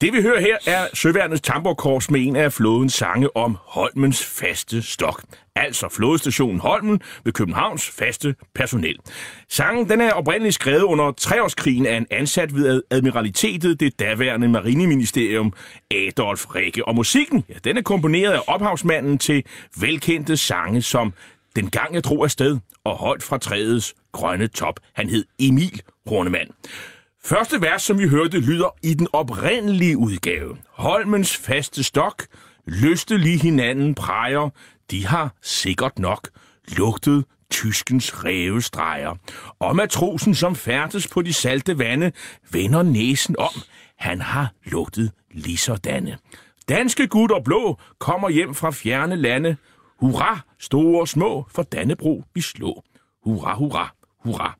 Det vi hører her er Søværnets tamborkors med en af flådens sange om Holmens faste stok. Altså flådestationen Holmen ved Københavns faste personel. Sangen den er oprindeligt skrevet under treårskrigen af en ansat ved admiralitetet, det daværende marineministerium Adolf Rikke. Og musikken, ja, den er komponeret af ophavsmanden til velkendte sange som Den gang jeg drog afsted og højt fra træets grønne top. Han hed Emil Hornemann. Første vers, som vi hørte, lyder i den oprindelige udgave. Holmens faste stok, lyste lige hinanden præger, de har sikkert nok lugtet tyskens rævestreger. Og matrosen, som færdes på de salte vande, vender næsen om. Han har lugtet ligesådanne. Danske gut og blå kommer hjem fra fjerne lande. Hurra, store og små, for Dannebro vi slå. Hurra, hurra, hurra.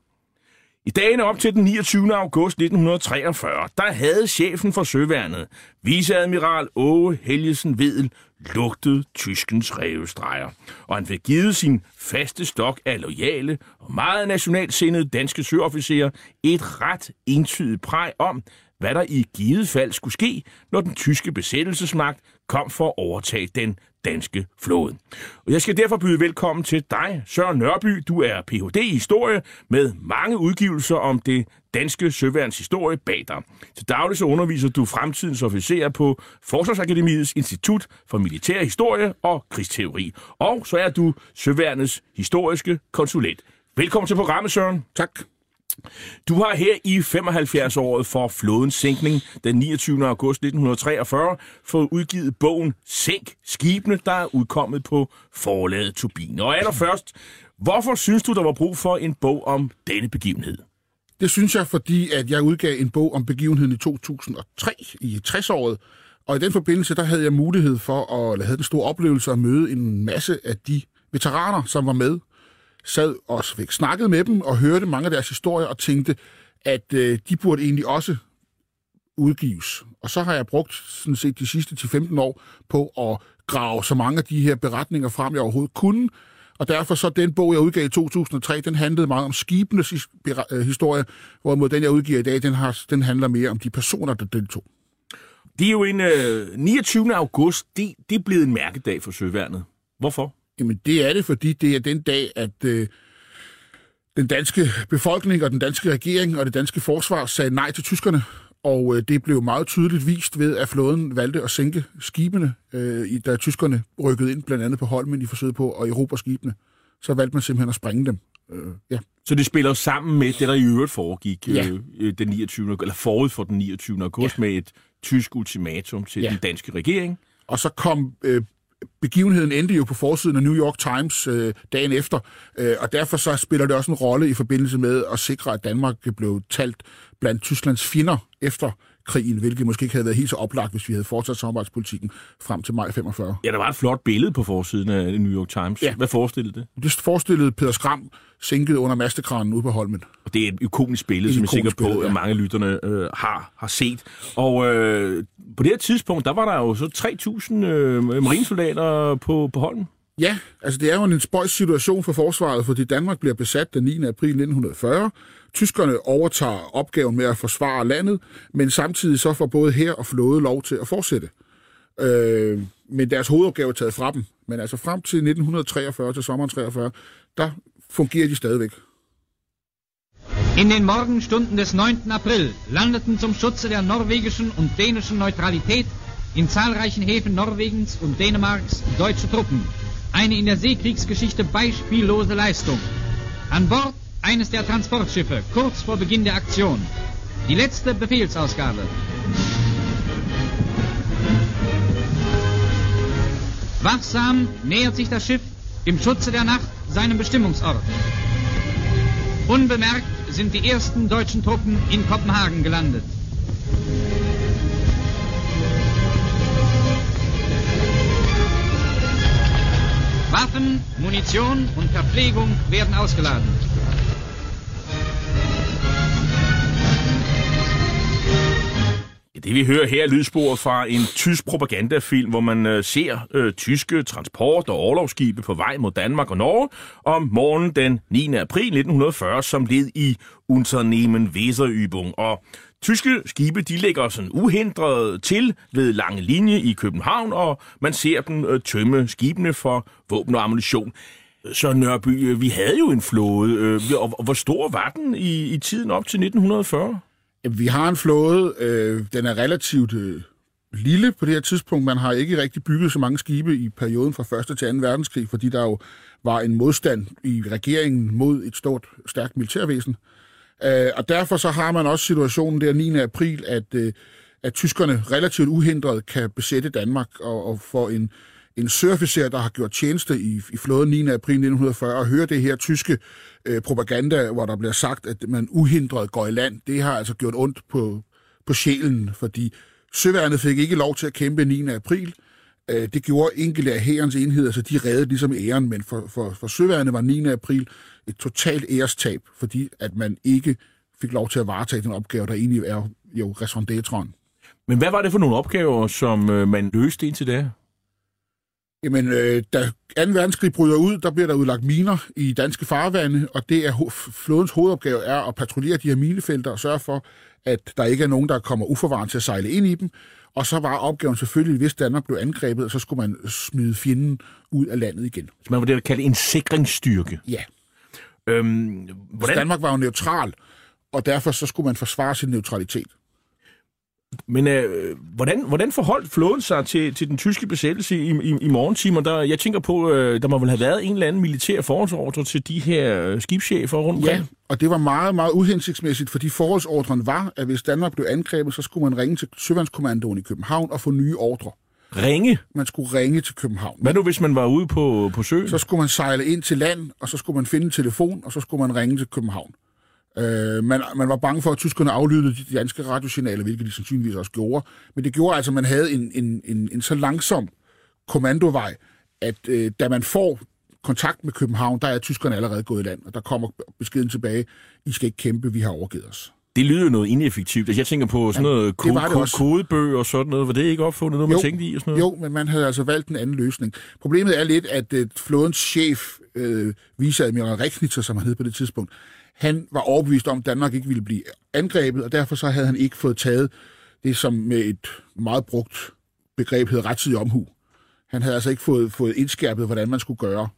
I dagene op til den 29. august 1943, der havde chefen for Søværnet, viceadmiral Åge Helgesen Vedel, lugtet tyskens revestreger, og han fik givet sin faste stok af lojale og meget nationalsindede danske søofficerer et ret entydigt præg om, hvad der i givet fald skulle ske, når den tyske besættelsesmagt kom for at overtage den danske flåde. Og jeg skal derfor byde velkommen til dig, Søren Nørby. Du er Ph.D. i historie med mange udgivelser om det danske søværns historie bag dig. Til daglig så underviser du fremtidens officerer på Forsvarsakademiets Institut for Militær Historie og Krigsteori. Og så er du søværnets historiske konsulent. Velkommen til programmet, Søren. Tak. Du har her i 75-året for flådens sænkning den 29. august 1943 fået udgivet bogen Sænk skibene, der er udkommet på forlaget Turbine. Og allerførst, hvorfor synes du, der var brug for en bog om denne begivenhed? Det synes jeg, fordi at jeg udgav en bog om begivenheden i 2003 i 60-året, og i den forbindelse, der havde jeg mulighed for at eller havde den store oplevelse at møde en masse af de veteraner, som var med sad og fik snakket med dem og hørte mange af deres historier og tænkte, at øh, de burde egentlig også udgives. Og så har jeg brugt sådan set de sidste 10-15 år på at grave så mange af de her beretninger frem, jeg overhovedet kunne. Og derfor så den bog, jeg udgav i 2003, den handlede meget om skibenes øh, historie, hvorimod den, jeg udgiver i dag, den, har, den handler mere om de personer, der deltog. Det er jo en øh, 29. august, det, det er blevet en mærkedag for Søværnet. Hvorfor? Jamen det er det, fordi det er den dag, at øh, den danske befolkning og den danske regering og det danske forsvar sagde nej til tyskerne. Og øh, det blev meget tydeligt vist ved, at flåden valgte at sænke skibene, øh, da tyskerne rykkede ind blandt andet på Holmen i forsøget på at erobre skibene. Så valgte man simpelthen at sprænge dem. Øh, ja. Så det spiller sammen med det, der i øvrigt foregik ja. øh, den 29. eller forud for den 29. august ja. med et tysk ultimatum til ja. den danske regering. Og så kom øh, begivenheden endte jo på forsiden af New York Times øh, dagen efter, øh, og derfor så spiller det også en rolle i forbindelse med at sikre, at Danmark blev talt blandt Tysklands fjender efter krigen, hvilket måske ikke havde været helt så oplagt, hvis vi havde fortsat samarbejdspolitikken frem til maj 45. Ja, der var et flot billede på forsiden af New York Times. Ja. Hvad forestillede det? Det forestillede Peter Skram sænket under mastekranen ude på Holmen. Og det er et ikonisk billede, Et som jeg er sikker på, at mange af lytterne øh, har, har set. Og øh, på det her tidspunkt, der var der jo så 3.000 øh, marinesoldater på, på Holmen. Ja, altså det er jo en spøjs situation for forsvaret, fordi Danmark bliver besat den 9. april 1940. Tyskerne overtager opgaven med at forsvare landet, men samtidig så får både her og flåde lov til at fortsætte. Øh, men deres hovedopgave er taget fra dem. Men altså frem til 1943, til sommeren 43, der fungerer de stadigvæk. In den Morgenstunden des 9. April landeten zum Schutze der norwegischen und dänischen Neutralität in zahlreichen Häfen Norwegens und Dänemarks deutsche Truppen. Eine in der Seekriegsgeschichte beispiellose Leistung. An Bord eines der Transportschiffe kurz vor Beginn der Aktion. Die letzte Befehlsausgabe. Wachsam nähert sich das Schiff im Schutze der Nacht seinem Bestimmungsort. Unbemerkt sind die ersten deutschen Truppen in Kopenhagen gelandet. Waffen, Munition und Verpflegung werden ausgeladen. Det vi hører her er lydsporet fra en tysk propagandafilm, hvor man øh, ser øh, tyske transport- og overlovsskibe på vej mod Danmark og Norge om morgenen den 9. april 1940 som led i Unternehmen Weserübung. Og tyske skibe de ligger sådan uhindret til ved lange linje i København, og man ser dem øh, tømme skibene for våben og ammunition. Så Nørby, øh, vi havde jo en flåde, øh, og hvor stor var den i, i tiden op til 1940? Vi har en flåde, øh, den er relativt øh, lille på det her tidspunkt. Man har ikke rigtig bygget så mange skibe i perioden fra 1. til 2. verdenskrig, fordi der jo var en modstand i regeringen mod et stort, stærkt militærvæsen. Øh, Øh, og derfor så har man også situationen der 9. april, at, øh, at tyskerne relativt uhindret kan besætte Danmark og, og få en, en sørofficer, der har gjort tjeneste i, i flåden 9. april 1940, og høre det her tyske øh, propaganda, hvor der bliver sagt, at man uhindret går i land, det har altså gjort ondt på, på sjælen, fordi søværnet fik ikke lov til at kæmpe 9. april. Øh, det gjorde enkelte af hærens enheder, så de reddede ligesom æren, men for, for, for søværnet var 9. april et totalt ærestab, fordi at man ikke fik lov til at varetage den opgave, der egentlig er jo raison. Men hvad var det for nogle opgaver, som øh, man løste indtil da? Jamen, øh, da 2. verdenskrig bryder ud, der bliver der udlagt miner i danske farvande, og det er ho- flådens hovedopgave er at patruljere de her minefelter og sørge for, at der ikke er nogen, der kommer uforvarende til at sejle ind i dem. Og så var opgaven selvfølgelig, hvis Danmark blev angrebet, så skulle man smide fjenden ud af landet igen. Så man var det, der kaldte en sikringsstyrke. Ja, Øhm, så hvordan, Danmark var jo neutral, og derfor så skulle man forsvare sin neutralitet. Men øh, hvordan, hvordan forholdt flåden sig til, til den tyske besættelse i, i, i morgentimer? Der, jeg tænker på, øh, der må vel have været en eller anden militær forholdsordre til de her øh, skibschefer rundt omkring? Ja, og det var meget, meget uhensigtsmæssigt, fordi forholdsordren var, at hvis Danmark blev angrebet, så skulle man ringe til Søvandskommandoen i København og få nye ordre. Ringe? Man skulle ringe til København. Hvad nu, hvis man var ude på, på søen? Så skulle man sejle ind til land, og så skulle man finde en telefon, og så skulle man ringe til København. Øh, man, man var bange for, at tyskerne aflyttede de danske radiosignaler, hvilket de sandsynligvis også gjorde. Men det gjorde altså, at man havde en, en, en, en så langsom kommandovej, at øh, da man får kontakt med København, der er tyskerne allerede gået i land, og der kommer beskeden tilbage, I skal ikke kæmpe, vi har overgivet os. Det lyder jo noget ineffektivt. Altså, jeg tænker på sådan noget var ko- ko- kodebøger og sådan noget. Var det ikke opfundet noget, man tænkte i? Og sådan noget? Jo, men man havde altså valgt en anden løsning. Problemet er lidt, at øh, flådens chef, øh, viceadmiral Rechnitzer, som han hed på det tidspunkt, han var overbevist om, at Danmark ikke ville blive angrebet, og derfor så havde han ikke fået taget det, som med et meget brugt begreb hedder rettidig omhu. Han havde altså ikke fået, fået indskærpet, hvordan man skulle gøre,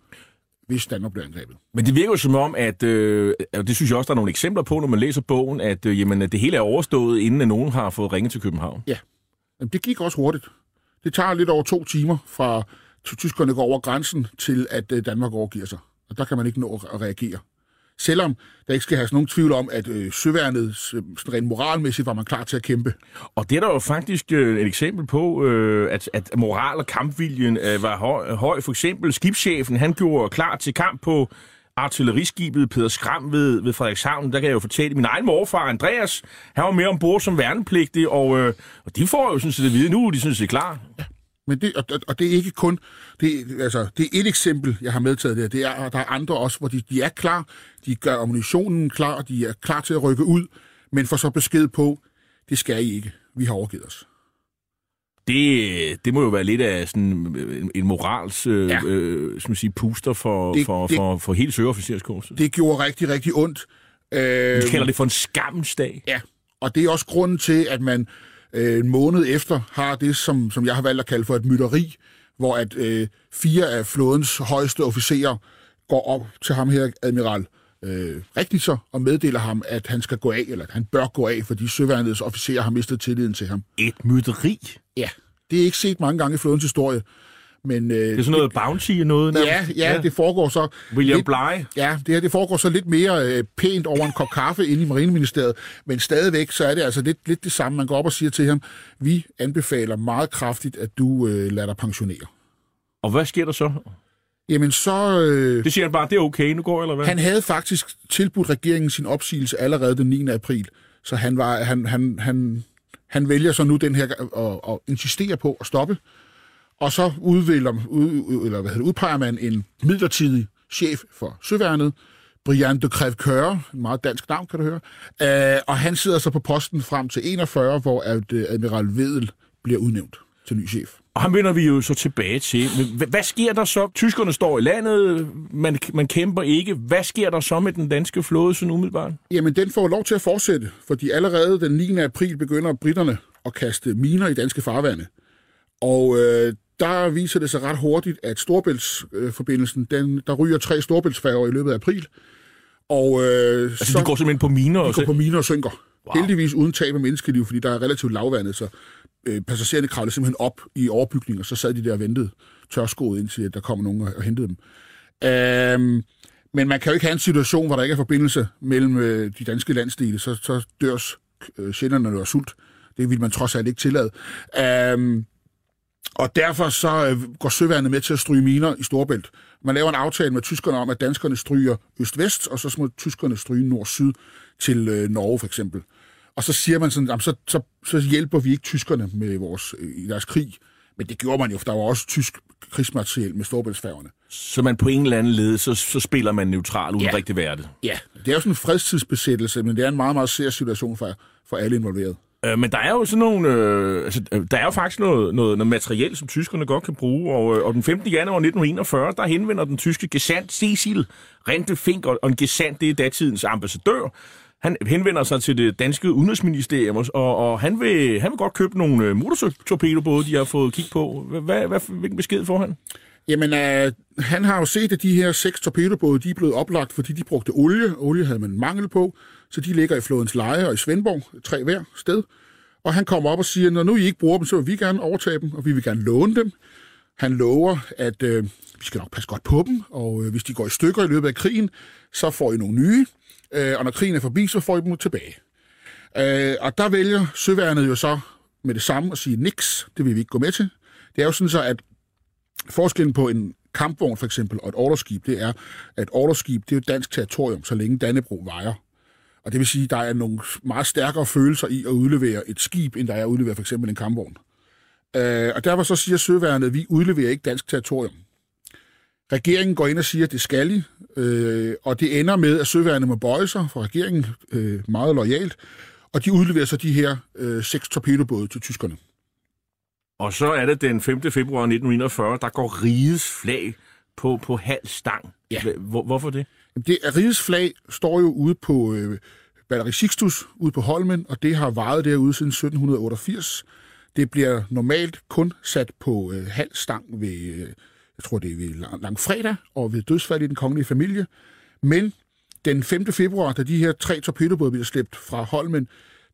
hvis Danmark blev angrebet. Men det virker jo som om, at, øh, og det synes jeg også, der er nogle eksempler på, når man læser bogen, at øh, jamen, det hele er overstået, inden at nogen har fået ringet til København. Jamen, det gik også hurtigt. Det tager lidt over to timer fra tyskerne går over grænsen til, at øh, Danmark overgiver sig. Og der kan man ikke nå at reagere. Selvom der ikke skal have nogen tvivl om, at øh, søværnet øh, sådan rent moralmæssigt var man klar til at kæmpe. Og det er der jo faktisk øh, et eksempel på, øh, at, at moral og kampviljen øh, var høj, høj. For eksempel skibschefen, han gjorde klar til kamp på artilleriskibet Peder Skram ved, ved Frederikshavn. Der kan jeg jo fortælle, min egen morfar, Andreas, han var med ombord som værnepligtig, og, øh, og de får jo sådan set at vide nu, de synes, det er klar. Ja. Men det, og, og det er ikke kun, det, altså, det er et eksempel, jeg har medtaget der. Det er, der er andre også, hvor de, de er klar, de gør ammunitionen klar, de er klar til at rykke ud, men får så besked på, det skal I ikke, vi har overgivet os. Det, det må jo være lidt af sådan en, en morals øh, ja. øh, som sige, puster for, det, for, det, for, for hele søofficerskurset. Det gjorde rigtig, rigtig ondt. Øh, Vi kalder det for en skammensdag. Ja, og det er også grunden til, at man øh, en måned efter har det, som, som jeg har valgt at kalde for et mytteri, hvor at øh, fire af flådens højeste officerer går op til ham her, admiral øh, rigtigt så, og meddeler ham, at han skal gå af, eller at han bør gå af, fordi søværnets officerer har mistet tilliden til ham. Et mytteri? Ja, det er ikke set mange gange i flådens historie. Men, øh, det er sådan noget bounty noget? Ja, ja, ja, det foregår så... William lidt, Bly? Ja, det her det foregår så lidt mere øh, pænt over en kop kaffe inde i Marineministeriet, men stadigvæk så er det altså lidt, lidt det samme. Man går op og siger til ham, vi anbefaler meget kraftigt, at du øh, lader dig pensionere. Og hvad sker der så? Jamen så... Øh, det siger han bare, det er okay, nu går eller hvad? Han havde faktisk tilbudt regeringen sin opsigelse allerede den 9. april, så han, var, han, han, han, han vælger så nu den her at, at insistere på at stoppe. Og så udvælger, ud, eller hvad hedder, udpeger man en midlertidig chef for Søværnet, Brian de Crèvecoeur, en meget dansk navn, kan du høre. Uh, og han sidder så på posten frem til 41, hvor Admiral Vedel bliver udnævnt til ny chef. Og ham vender vi jo så tilbage til. Men hvad sker der så? Tyskerne står i landet, man, man kæmper ikke. Hvad sker der så med den danske flåde sådan umiddelbart? Jamen, den får lov til at fortsætte, fordi allerede den 9. april begynder britterne at kaste miner i danske farvande. Og øh, der viser det sig ret hurtigt, at Storbæltsforbindelsen, den, der ryger tre Storbæltsfærger i løbet af april. Og, øh, altså, så, de går simpelthen på miner? De går på miner og synker. Wow. Heldigvis uden tab af menneskeliv, fordi der er relativt lavvandet, så øh, passagererne kravlede simpelthen op i overbygninger, så sad de der og ventede tørskoet, indtil der kommer nogen og, og hentede dem. Øh, men man kan jo ikke have en situation, hvor der ikke er forbindelse mellem øh, de danske landsdele, så, så dørs øh, sjælderne af sult. Det vil man trods alt ikke tillade. Øh, og derfor så øh, går søværnet med til at stryge miner i Storbælt. Man laver en aftale med tyskerne om, at danskerne stryger øst-vest, og så må tyskerne stryge nord-syd til øh, Norge for eksempel. Og så siger man sådan, jamen, så, så, så hjælper vi ikke tyskerne med vores, øh, i deres krig. Men det gjorde man jo, for der var også tysk krigsmateriel med Storbæltsfærgerne. Så man på en eller anden led, så, så spiller man neutral uden ja. rigtig være det? Ja, det er jo sådan en fredstidsbesættelse, men det er en meget, meget sær situation for, for alle involverede. Øh, men der er jo sådan nogle, øh, altså, øh, der er jo faktisk noget, noget, noget materiel, som tyskerne godt kan bruge, og, øh, og den 15. januar 1941, der henvender den tyske gesandt Cecil Rente Fink, og, og en gesandt, det er datidens ambassadør, han henvender sig til det danske udenrigsministerium, og, og han, vil, han vil godt købe nogle øh, motortorpedobåde, de har fået kig på. Hvad, hvad, hvilken besked får han? Jamen, øh, han har jo set, at de her seks torpedobåde, de er blevet oplagt, fordi de brugte olie. Olie havde man mangel på, så de ligger i flodens leje og i Svendborg, tre hver sted. Og han kommer op og siger, når nu I ikke bruger dem, så vil vi gerne overtage dem, og vi vil gerne låne dem. Han lover, at øh, vi skal nok passe godt på dem, og øh, hvis de går i stykker i løbet af krigen, så får I nogle nye øh, og når krigen er forbi, så får I dem tilbage. Øh, og der vælger søværnet jo så med det samme at sige niks, det vil vi ikke gå med til. Det er jo sådan så, at forskellen på en kampvogn for eksempel og et orderskib, det er, at orderskib, det er jo dansk territorium, så længe Dannebro vejer. Og det vil sige, at der er nogle meget stærkere følelser i at udlevere et skib, end der er at udlevere for eksempel en kampvogn. Øh, og derfor så siger søværnet, at vi udleverer ikke dansk territorium. Regeringen går ind og siger, at det skal I, øh, og det ender med, at søværende må bøje sig for regeringen øh, meget lojalt, og de udleverer så de her øh, seks torpedobåde til tyskerne. Og så er det den 5. februar 1941, der går rigets flag på, på halv stang. Ja. Hvor, hvorfor det? det rigets flag står jo ude på øh, Batteri Sixtus, ude på Holmen, og det har varet derude siden 1788. Det bliver normalt kun sat på øh, halv stang ved... Øh, jeg tror det er ved lang, langfredag, og ved dødsfald i den kongelige familie. Men den 5. februar, da de her tre torpedobåde bliver slæbt fra Holmen,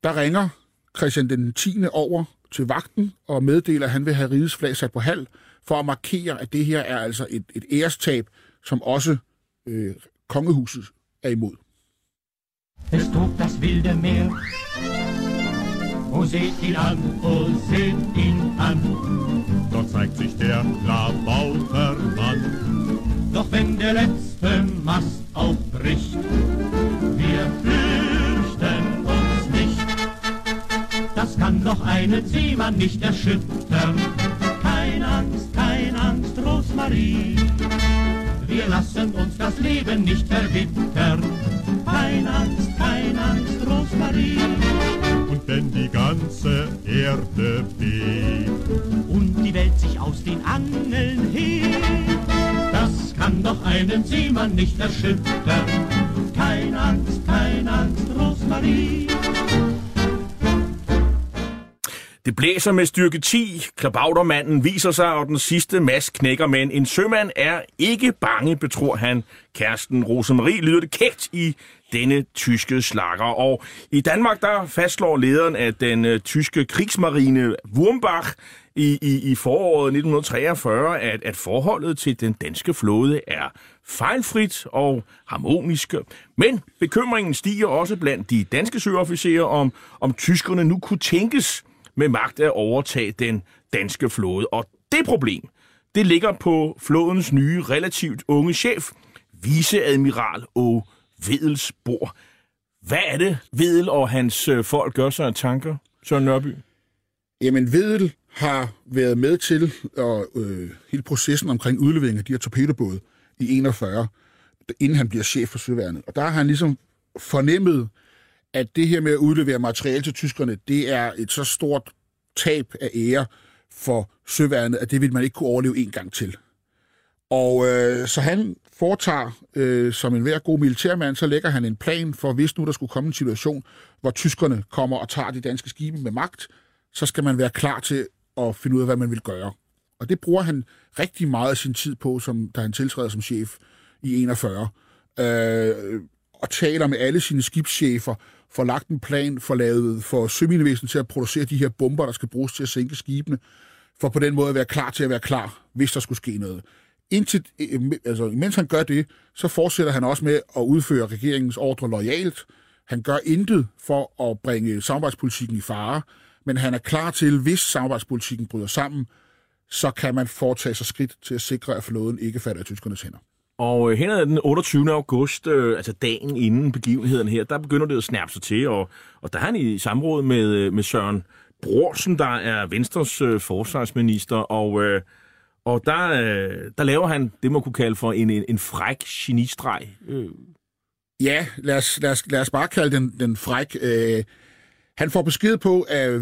der ringer Christian den 10. over til vagten og meddeler, at han vil have rigets flag sat på halv, for at markere, at det her er altså et, et ærestab, som også øh, kongehuset er imod. es tobt das wilde Meer. Oh, seht ihn an, oh, seht ihn an, dort zeigt sich der Klabautermann. Doch wenn der letzte Mast aufbricht, wir fürchten uns nicht. Das kann doch einen Seemann nicht erschüttern. Kein Angst, kein Angst, Rosmarie. Wir lassen uns das Leben nicht verbittern. Keine Angst, keine Angst, Rosmarie. Und wenn die ganze Erde bebt und die Welt sich aus den Angeln hebt, das kann doch einen Seemann nicht erschüttern. Keine Angst, keine Angst, Rosmarie. Det blæser med styrke 10. Klabautermanden viser sig, og den sidste mas knækker, men en sømand er ikke bange, betror han. Kærsten Rosemarie lyder det kægt i denne tyske slakker. Og i Danmark, der fastslår lederen af den øh, tyske krigsmarine Wurmbach i, i, i foråret 1943, at, at forholdet til den danske flåde er fejlfrit og harmonisk. Men bekymringen stiger også blandt de danske søofficerer, om, om tyskerne nu kunne tænkes med magt at overtage den danske flåde. Og det problem, det ligger på flådens nye, relativt unge chef, viceadmiral og Vedelsbor. Hvad er det, Vedel og hans øh, folk gør sig af tanker, Søren Nørby? Jamen, Vedel har været med til og, øh, hele processen omkring udlevering af de her torpedobåde i 41, inden han bliver chef for Søværnet. Og der har han ligesom fornemmet, at det her med at udlevere materiale til tyskerne, det er et så stort tab af ære for Søværnet, at det vil man ikke kunne overleve en gang til. Og øh, så han foretager, øh, som en hver god militærmand, så lægger han en plan for, hvis nu der skulle komme en situation, hvor tyskerne kommer og tager de danske skibe med magt, så skal man være klar til at finde ud af, hvad man vil gøre. Og det bruger han rigtig meget af sin tid på, som, da han tiltræder som chef i 41. Øh, og taler med alle sine skibschefer, får lagt en plan for lavet for søminevæsenet til at producere de her bomber, der skal bruges til at sænke skibene, for på den måde at være klar til at være klar, hvis der skulle ske noget. Indtil, øh, altså, mens han gør det, så fortsætter han også med at udføre regeringens ordre lojalt. Han gør intet for at bringe samarbejdspolitikken i fare, men han er klar til, hvis samarbejdspolitikken bryder sammen, så kan man foretage sig skridt til at sikre, at flåden ikke falder i tyskernes hænder. Og øh, hen ad den 28. august, øh, altså dagen inden begivenheden her, der begynder det at snærpe sig til, og, og der er han i samråd med, øh, med Søren Brorsen, der er Venstres øh, forsvarsminister, og, øh, og der, øh, der laver han det, man kunne kalde for en, en, en fræk genistreg. Øh. Ja, lad os, lad, os, lad os bare kalde den, den fræk. Øh, han får besked på af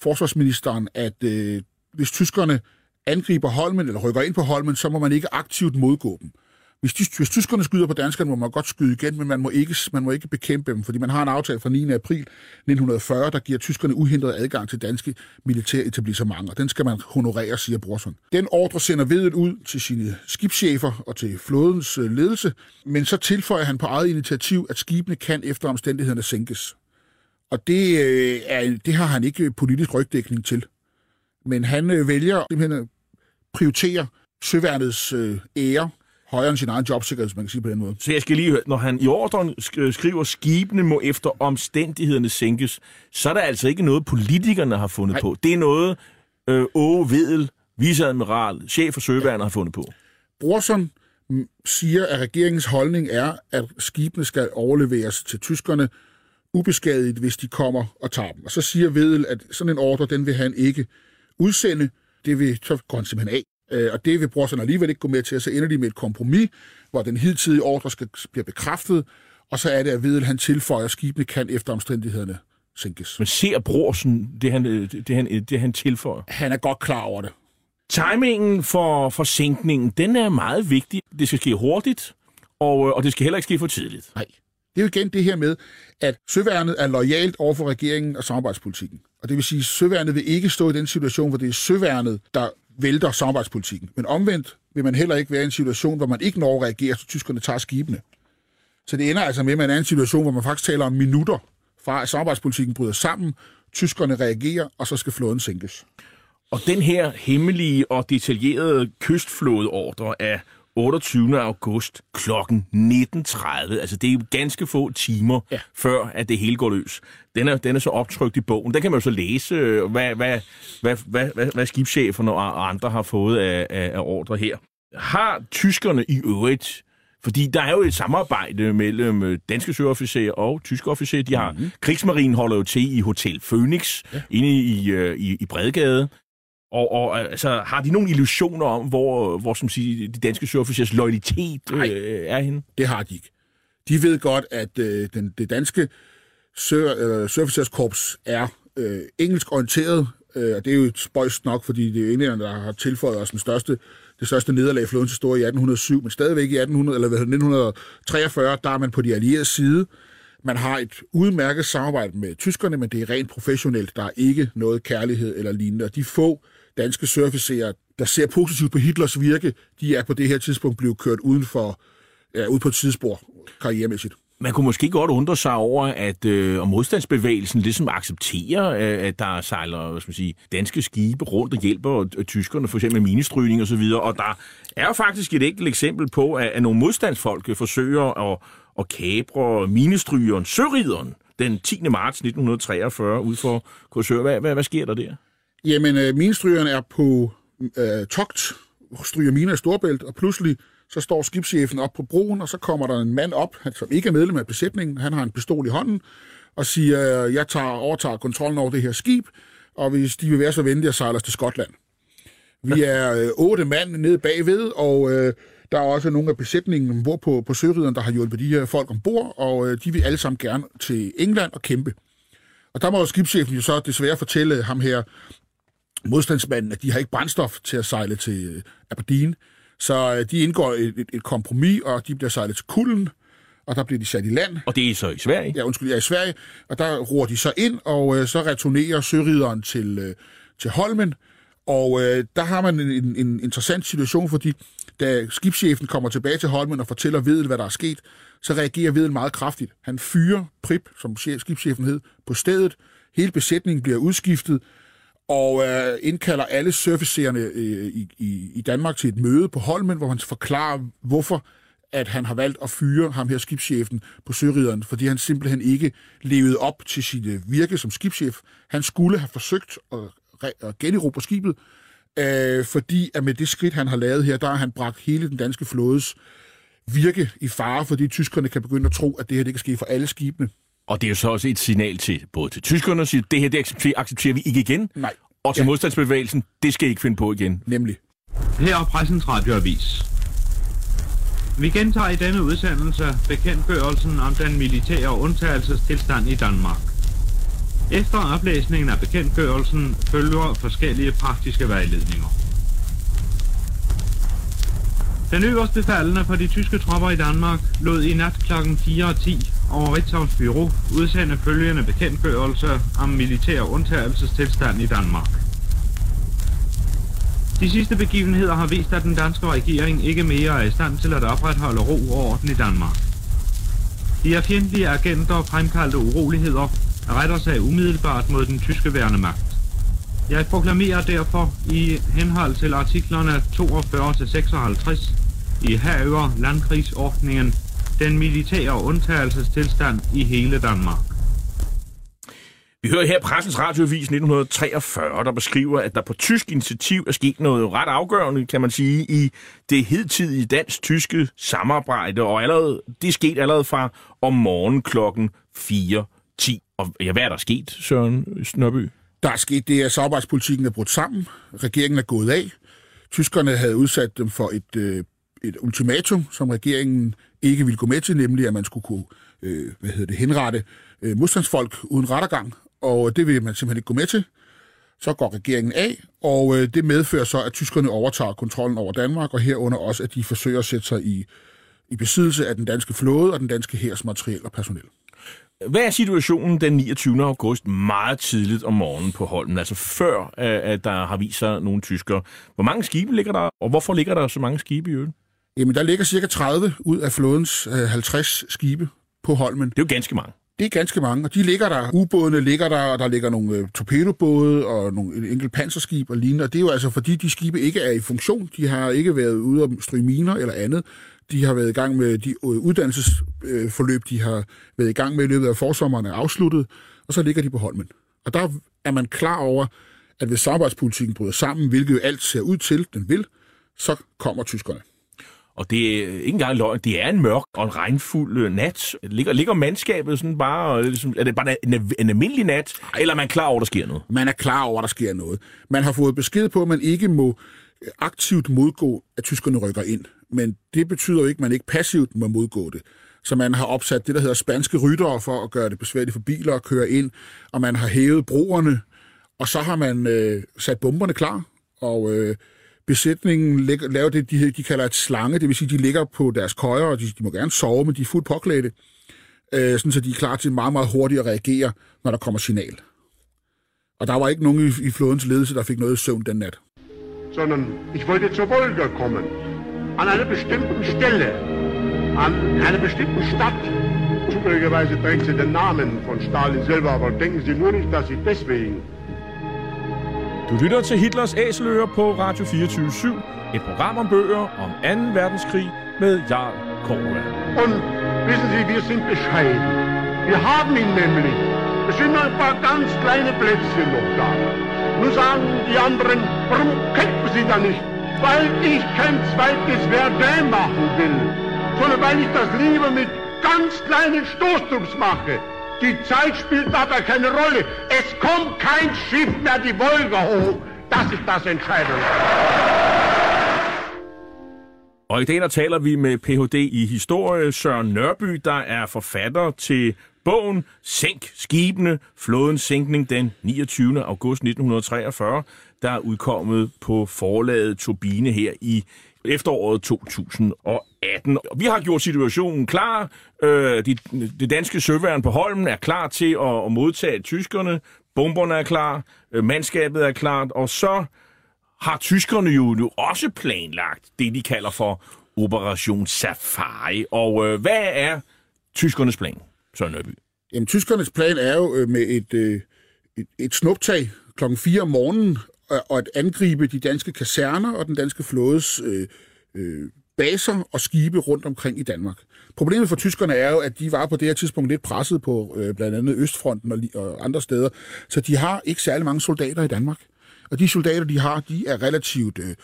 forsvarsministeren, at øh, hvis tyskerne angriber Holmen, eller rykker ind på Holmen, så må man ikke aktivt modgå dem. Hvis, de, hvis tyskerne skyder på danskerne, må man godt skyde igen, men man må, ikke, man må ikke bekæmpe dem, fordi man har en aftale fra 9. april 1940, der giver tyskerne uhindret adgang til danske militære etablissementer. Den skal man honorere, siger Brorson. Den ordre sender vedet ud til sine skibschefer og til flådens øh, ledelse, men så tilføjer han på eget initiativ, at skibene kan efter omstændighederne sænkes. Og det, øh, er, det har han ikke politisk rygdækning til. Men han øh, vælger simpelthen at prioritere søværnets øh, ære højere end sin egen jobsikkerhed, hvis man kan sige på den måde. Så jeg skal lige høre, når han i ordren skriver, skibene må efter omstændighederne sænkes, så er der altså ikke noget, politikerne har fundet Nej. på. Det er noget, øh, Åge Vedel, viceadmiral, chef for Søværnet, har fundet på. Brorson siger, at regeringens holdning er, at skibene skal overleveres til tyskerne ubeskadiget, hvis de kommer og tager dem. Og så siger Vedel, at sådan en ordre, den vil han ikke udsende. Det vil, så går han simpelthen af. Øh, og det vil Brorsen alligevel ikke gå med til, og så ender de med et kompromis, hvor den hidtidige ordre skal blive bekræftet, og så er det, at Vedel han tilføjer, at skibene kan efter omstændighederne sænkes. Men ser Brorsen det, han, det, han, det, han tilføjer? Han er godt klar over det. Timingen for, for sænkningen, den er meget vigtig. Det skal ske hurtigt, og, og det skal heller ikke ske for tidligt. Nej. Det er jo igen det her med, at søværnet er lojalt over for regeringen og samarbejdspolitikken. Og det vil sige, at søværnet vil ikke stå i den situation, hvor det er søværnet, der vælter samarbejdspolitikken. Men omvendt vil man heller ikke være i en situation, hvor man ikke når at reagere, så tyskerne tager skibene. Så det ender altså med, at man er i en situation, hvor man faktisk taler om minutter fra, at samarbejdspolitikken bryder sammen, tyskerne reagerer, og så skal flåden sænkes. Og den her hemmelige og detaljerede kystflådeordre af 28. august kl. 19.30. Altså, det er ganske få timer, ja. før at det hele går løs. Den er, den er så optrykt i bogen. Der kan man jo så læse, øh, hvad, hvad, hvad, hvad, hvad, hvad skibscheferne og andre har fået af, af, af ordre her. Har tyskerne i øvrigt fordi der er jo et samarbejde mellem øh, danske søofficerer og tyske officerer. De har, mm-hmm. Krigsmarinen holder jo til i Hotel Phoenix, ja. inde i, i, i Bredgade. Og, og altså, har de nogle illusioner om, hvor, hvor som siger, de danske surfers loyalitet øh, er henne? Det har de ikke. De ved godt, at øh, den, det danske sur, øh, er øh, engelsk orienteret, øh, og det er jo et spøjst nok, fordi det er englænderne, der har tilføjet os den største, det største nederlag i flådens historie i 1807, men stadigvæk i 1800, eller 1943, der er man på de allierede side. Man har et udmærket samarbejde med tyskerne, men det er rent professionelt. Der er ikke noget kærlighed eller lignende. Og de få danske surfacerer, der ser positivt på Hitlers virke, de er på det her tidspunkt blevet kørt uden for, ja, ud på et tidsspor karrieremæssigt. Man kunne måske godt undre sig over, at øh, om modstandsbevægelsen ligesom accepterer, øh, at der sejler hvad skal man sige, danske skibe rundt og hjælper øh, tyskerne, for eksempel med minestrygning og så videre. Og der er jo faktisk et enkelt eksempel på, at, at nogle modstandsfolk øh, forsøger at, at kabre minestrygeren, Sørideren, den 10. marts 1943 ud for Korsør. Hvad, hvad, hvad sker der der? Jamen, øh, minestrygeren er på øh, togt, stryger miner i Storbælt, og pludselig så står skibschefen op på broen, og så kommer der en mand op, som ikke er medlem af besætningen. Han har en pistol i hånden og siger, jeg tager, overtager kontrollen over det her skib, og hvis de vil være så venlige at sejle os til Skotland. Vi er øh, otte mand nede bagved, og øh, der er også nogle af besætningen hvor på, på Sørideren, der har hjulpet de her folk ombord, og øh, de vil alle sammen gerne til England og kæmpe. Og der må skibschefen jo så desværre fortælle ham her, modstandsmanden, at de har ikke brændstof til at sejle til øh, Aberdeen. Så øh, de indgår et, et, et kompromis, og de bliver sejlet til Kulden, og der bliver de sat i land. Og det er så i Sverige? Ja, undskyld, ja, i Sverige. Og der roer de så ind, og øh, så returnerer sørideren til, øh, til Holmen. Og øh, der har man en, en, en interessant situation, fordi da skibschefen kommer tilbage til Holmen og fortæller Vedel, hvad der er sket, så reagerer Vedel meget kraftigt. Han fyrer Prip, som skibschefen hed, på stedet. Hele besætningen bliver udskiftet, og øh, indkalder alle surfaceerne øh, i, i, i Danmark til et møde på Holmen, hvor han forklarer, hvorfor at han har valgt at fyre ham her skibschefen på Sørideren, fordi han simpelthen ikke levede op til sit øh, virke som skibschef. Han skulle have forsøgt at, at generobre skibet, øh, fordi at med det skridt, han har lavet her, der har han bragt hele den danske flådes virke i fare, fordi tyskerne kan begynde at tro, at det her det kan ske for alle skibene. Og det er jo så også et signal til både til tyskerne at sige, det her det accepterer, accepterer vi ikke igen. Nej. Og til ja. modstandsbevægelsen, det skal I ikke finde på igen. Nemlig. Her er pressens radioavis. Vi gentager i denne udsendelse bekendtgørelsen om den militære undtagelsestilstand i Danmark. Efter oplæsningen af bekendtgørelsen følger forskellige praktiske vejledninger. Den øverste faldende for de tyske tropper i Danmark lod i nat kl. 4.10 over Ritzau's Bureau udsende følgende bekendtgørelse om militær undtagelsestilstand i Danmark. De sidste begivenheder har vist, at den danske regering ikke mere er i stand til at opretholde ro og orden i Danmark. De er fjendtlige agenter fremkaldte uroligheder retter sig umiddelbart mod den tyske værnemagt. Jeg proklamerer derfor i henhold til artiklerne 42-56 i Havør landkrigsordningen den militære undtagelsestilstand i hele Danmark. Vi hører her Pressens Radiovis 1943, der beskriver, at der på tysk initiativ er sket noget ret afgørende, kan man sige, i det hedtidige dansk-tyske samarbejde, og allerede, det er sket allerede fra om morgenen klokken 4.10. Og ja, hvad er der sket, Søren Snørby? Der er sket det, at samarbejdspolitikken er brudt sammen. Regeringen er gået af. Tyskerne havde udsat dem for et, øh, et ultimatum, som regeringen ikke ville gå med til, nemlig at man skulle kunne øh, hvad hedder det, henrette øh, modstandsfolk uden rettergang, og det vil man simpelthen ikke gå med til. Så går regeringen af, og øh, det medfører så, at tyskerne overtager kontrollen over Danmark, og herunder også, at de forsøger at sætte sig i, i besiddelse af den danske flåde og den danske hærs materiel og personel. Hvad er situationen den 29. august meget tidligt om morgenen på Holmen, altså før øh, at der har vist sig nogle tyskere? Hvor mange skibe ligger der, og hvorfor ligger der så mange skibe i øen? Jamen, der ligger cirka 30 ud af flådens 50 skibe på Holmen. Det er jo ganske mange. Det er ganske mange, og de ligger der. Ubådene ligger der, og der ligger nogle øh, torpedobåde og nogle et enkelt panserskib og lignende. Og det er jo altså, fordi de skibe ikke er i funktion. De har ikke været ude at stryge miner eller andet. De har været i gang med de øh, uddannelsesforløb, de har været i gang med i løbet af forsommeren er afsluttet, og så ligger de på Holmen. Og der er man klar over, at hvis samarbejdspolitikken bryder sammen, hvilket jo alt ser ud til, den vil, så kommer tyskerne. Og det er ikke engang løgn, det er en mørk og en regnfuld øh, nat. Ligger, ligger mandskabet sådan bare, og ligesom, er det bare en, en, almindelig nat, eller er man klar over, at der sker noget? Man er klar over, at der sker noget. Man har fået besked på, at man ikke må øh, aktivt modgå, at tyskerne rykker ind. Men det betyder jo ikke, at man ikke passivt må modgå det. Så man har opsat det, der hedder spanske ryttere for at gøre det besværligt for biler at køre ind, og man har hævet broerne, og så har man øh, sat bomberne klar, og øh, besætningen lægger, laver det, de, de kalder et slange, det vil sige, de ligger på deres køjer, og de, de må gerne sove, men de er fuldt påklædte, øh, sådan så de er klar til meget, meget hurtigt at reagere, når der kommer signal. Og der var ikke nogen i, i flådens ledelse, der fik noget søvn den nat. sondern ich wollte zur Wolga kommen. An einer bestimmten Stelle, an einer bestimmten Stadt. Zufälligerweise trägt sie den Namen von Stalin selber, aber denken Sie nur nicht, dass ich deswegen Du lytter til Hitlers Æseløer på Radio 24 Et program om bøger om 2. verdenskrig med Jarl Korva. Und wissen Sie, wir sind bescheiden. Wir haben ihn nämlich. Es sind nur ein paar ganz kleine Plätzchen noch da. Nun sagen die anderen, warum kämpfen Sie da nicht? Weil ich kein zweites Verdun machen will, sondern weil ich das lieber mit ganz kleinen Stoßdrucks mache. Die Zeit spielt dabei keine Rolle. Es kommt kein Schiff mehr die Wolga hoch. Das ist das Entscheidende. Og i dag der taler vi med Ph.D. i historie Søren Nørby, der er forfatter til bogen Sænk skibene, flådens sænkning den 29. august 1943, der er udkommet på forlaget Turbine her i efteråret 2018. Vi har gjort situationen klar. Øh, de, det danske søværn på Holmen er klar til at, at modtage tyskerne. Bomberne er klar. Øh, mandskabet er klart. Og så har tyskerne jo nu også planlagt det, de kalder for Operation Safari. Og øh, hvad er tyskernes plan, Søren Nørby? Jamen, tyskernes plan er jo øh, med et, øh, et, et snuptag klokken 4 om morgenen, og, at angribe de danske kaserner og den danske flådes øh, øh, baser og skibe rundt omkring i Danmark. Problemet for tyskerne er jo, at de var på det her tidspunkt lidt presset på øh, blandt andet Østfronten og, og andre steder, så de har ikke særlig mange soldater i Danmark. Og de soldater, de har, de er relativt øh,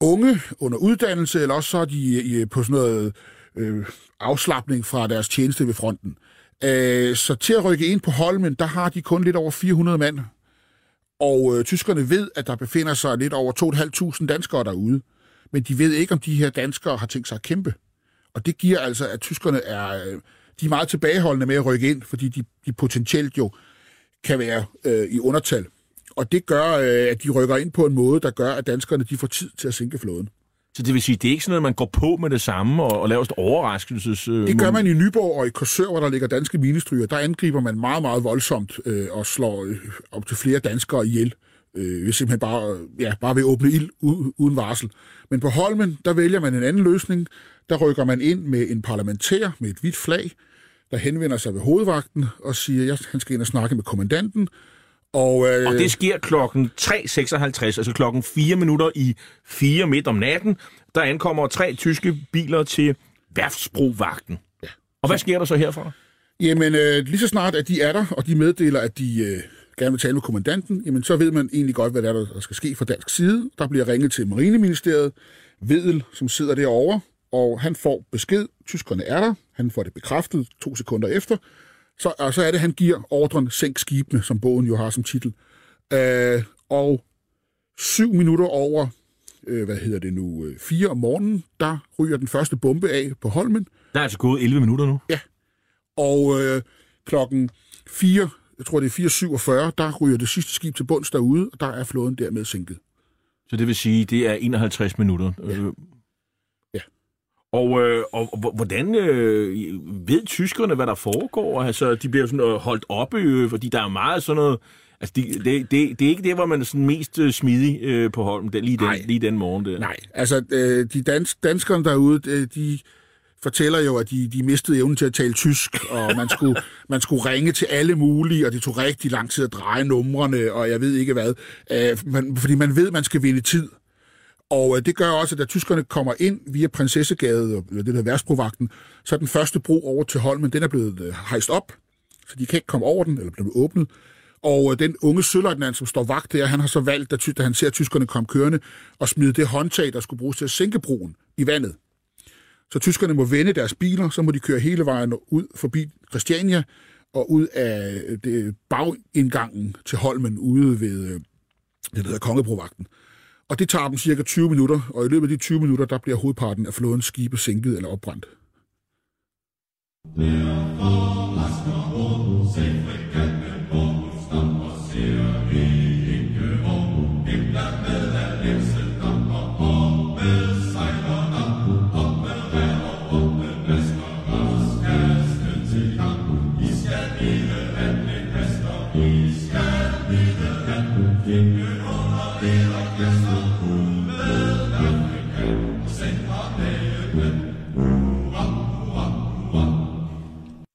unge under uddannelse, eller også så er de øh, på sådan noget øh, afslappning fra deres tjeneste ved fronten. Øh, så til at rykke ind på Holmen, der har de kun lidt over 400 mand. Og øh, tyskerne ved, at der befinder sig lidt over 2.500 danskere derude. Men de ved ikke, om de her danskere har tænkt sig at kæmpe. Og det giver altså, at tyskerne er, øh, de er meget tilbageholdende med at rykke ind, fordi de, de potentielt jo kan være øh, i undertal. Og det gør, øh, at de rykker ind på en måde, der gør, at danskerne de får tid til at sænke flåden. Så det vil sige, det er ikke sådan noget, man går på med det samme og, og laver et overraskelses... Øh, Det gør man i Nyborg og i Korsør, hvor der ligger danske minestryger. Der angriber man meget, meget voldsomt øh, og slår øh, op til flere danskere ihjel. Øh, ved simpelthen bare, ja, bare ved at åbne ild uden varsel. Men på Holmen, der vælger man en anden løsning. Der rykker man ind med en parlamentær med et hvidt flag, der henvender sig ved hovedvagten og siger, at han skal ind og snakke med kommandanten. Og, øh, Og det sker klokken 3.56, altså klokken 4 minutter i 4 midt om natten. Der ankommer tre tyske biler til værftsbrovagten. Ja. Og hvad sker der så herfra? Jamen, øh, lige så snart, at de er der, og de meddeler, at de øh, gerne vil tale med kommandanten, jamen, så ved man egentlig godt, hvad der, er, der skal ske fra dansk side. Der bliver ringet til Marineministeriet, Vedel, som sidder derovre, og han får besked. Tyskerne er der. Han får det bekræftet to sekunder efter. Så, og så er det, han giver ordren Sænk skibene, som bogen jo har som titel. Øh, og syv minutter over, øh, hvad hedder det nu, øh, fire om morgenen, der ryger den første bombe af på Holmen. Der er altså gået 11 minutter nu. Og øh, klokken 4, jeg tror det er 4.47, der ryger det sidste skib til bunds derude, og der er flåden dermed sænket. Så det vil sige, det er 51 minutter. Ja. Ja. Og, øh, og, hvordan øh, ved tyskerne, hvad der foregår? Altså, de bliver sådan øh, holdt oppe, øh, fordi der er meget sådan noget... Altså, det, det, det, det er ikke det, hvor man er sådan mest øh, smidig øh, på Holm, det, lige, den, Nej. lige den morgen. Der. Nej, altså øh, de dans, danskerne derude, de, de fortæller jo, at de, de mistede evnen til at tale tysk, og man skulle, man skulle ringe til alle mulige, og det tog rigtig lang tid at dreje numrene, og jeg ved ikke hvad. Øh, man, fordi man ved, at man skal vinde tid. Og øh, det gør også, at da tyskerne kommer ind via Prinsessegade, øh, og det der værtsprovagten, så er den første bro over til Holmen, den er blevet øh, hejst op, så de kan ikke komme over den, eller blive åbnet. Og øh, den unge søløjtnant, som står vagt der, han har så valgt, da, da han ser tyskerne komme kørende, at smide det håndtag, der skulle bruges til at sænke broen i vandet. Så tyskerne må vende deres biler, så må de køre hele vejen ud forbi Christiania og ud af øh, det bagindgangen til Holmen ude ved øh, det, der hedder Kongebrovagten. Og det tager dem cirka 20 minutter, og i løbet af de 20 minutter, der bliver hovedparten af flådens skibe sænket eller opbrændt.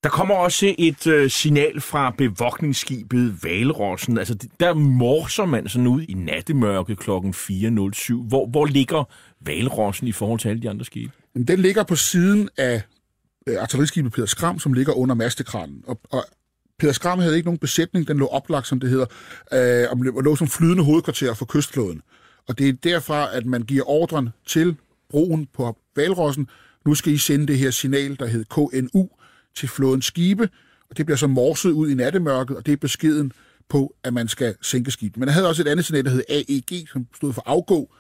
Der kommer også et øh, signal fra bevogtningsskibet Valrossen. Altså, der morser man sådan ud i nattemørke kl. 4.07. Hvor, hvor ligger Valrossen i forhold til alle de andre skibe? Den ligger på siden af øh, artilleriskibet Peder Skram, som ligger under mastekranen. Og, og Peder Skram havde ikke nogen besætning, den lå oplagt, som det hedder, øh, og lå- og lå som flydende hovedkvarter for kystflåden. Og det er derfra, at man giver ordren til broen på Valrossen. Nu skal I sende det her signal, der hedder KNU, til flådens skibe, og det bliver så morset ud i nattemørket, og det er beskeden på, at man skal sænke skibet. Men der havde også et andet signal, der hed AEG, som stod for afgå,